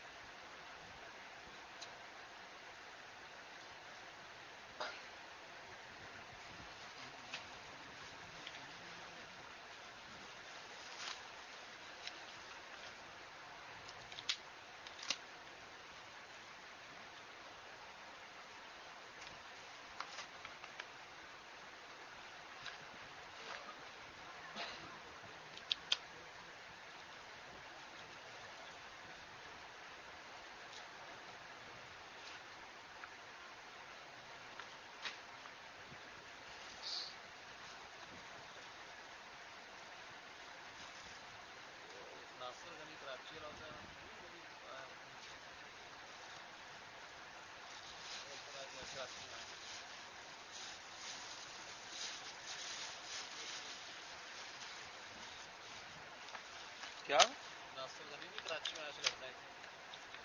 کیا؟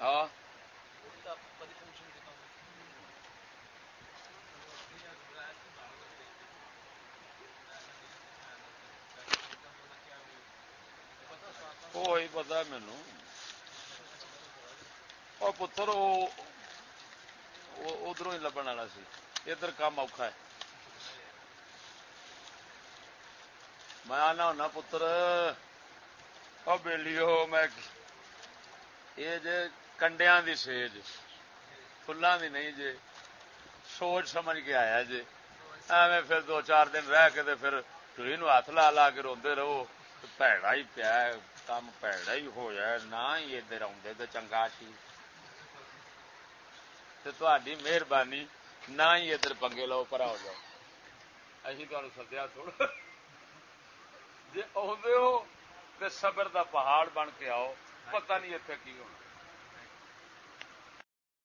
ہاں۔ وہی پتا مینو۔ اور پتر ادھر ہی لبن والا سی۔ ادھر کام اوکھا ہے۔ میں آنا ہونا پتر بےلی ہو میں یہ جے کنڈیا دی سیج فلان دی نہیں جے، سوچ سمجھ کے آیا جے۔ ایویں پھر دو چار دن رہ کے پھر ٹوئی نو ہاتھ لا لا کے روندے رہو۔ پیڑا ہی پیا کام پیڑا ہی ہوا نہ ہی ادھر آدھے تو چنگا سی۔ تھی مہربانی، نہ ہی ادھر پنگے لو پرا ہو جاؤ۔ اسی تمہیں سدیا تھوڑا۔ جی آدھے ہو تے صبر دا پہاڑ بن کے آؤ پتہ نہیں اتنے کی ہونا۔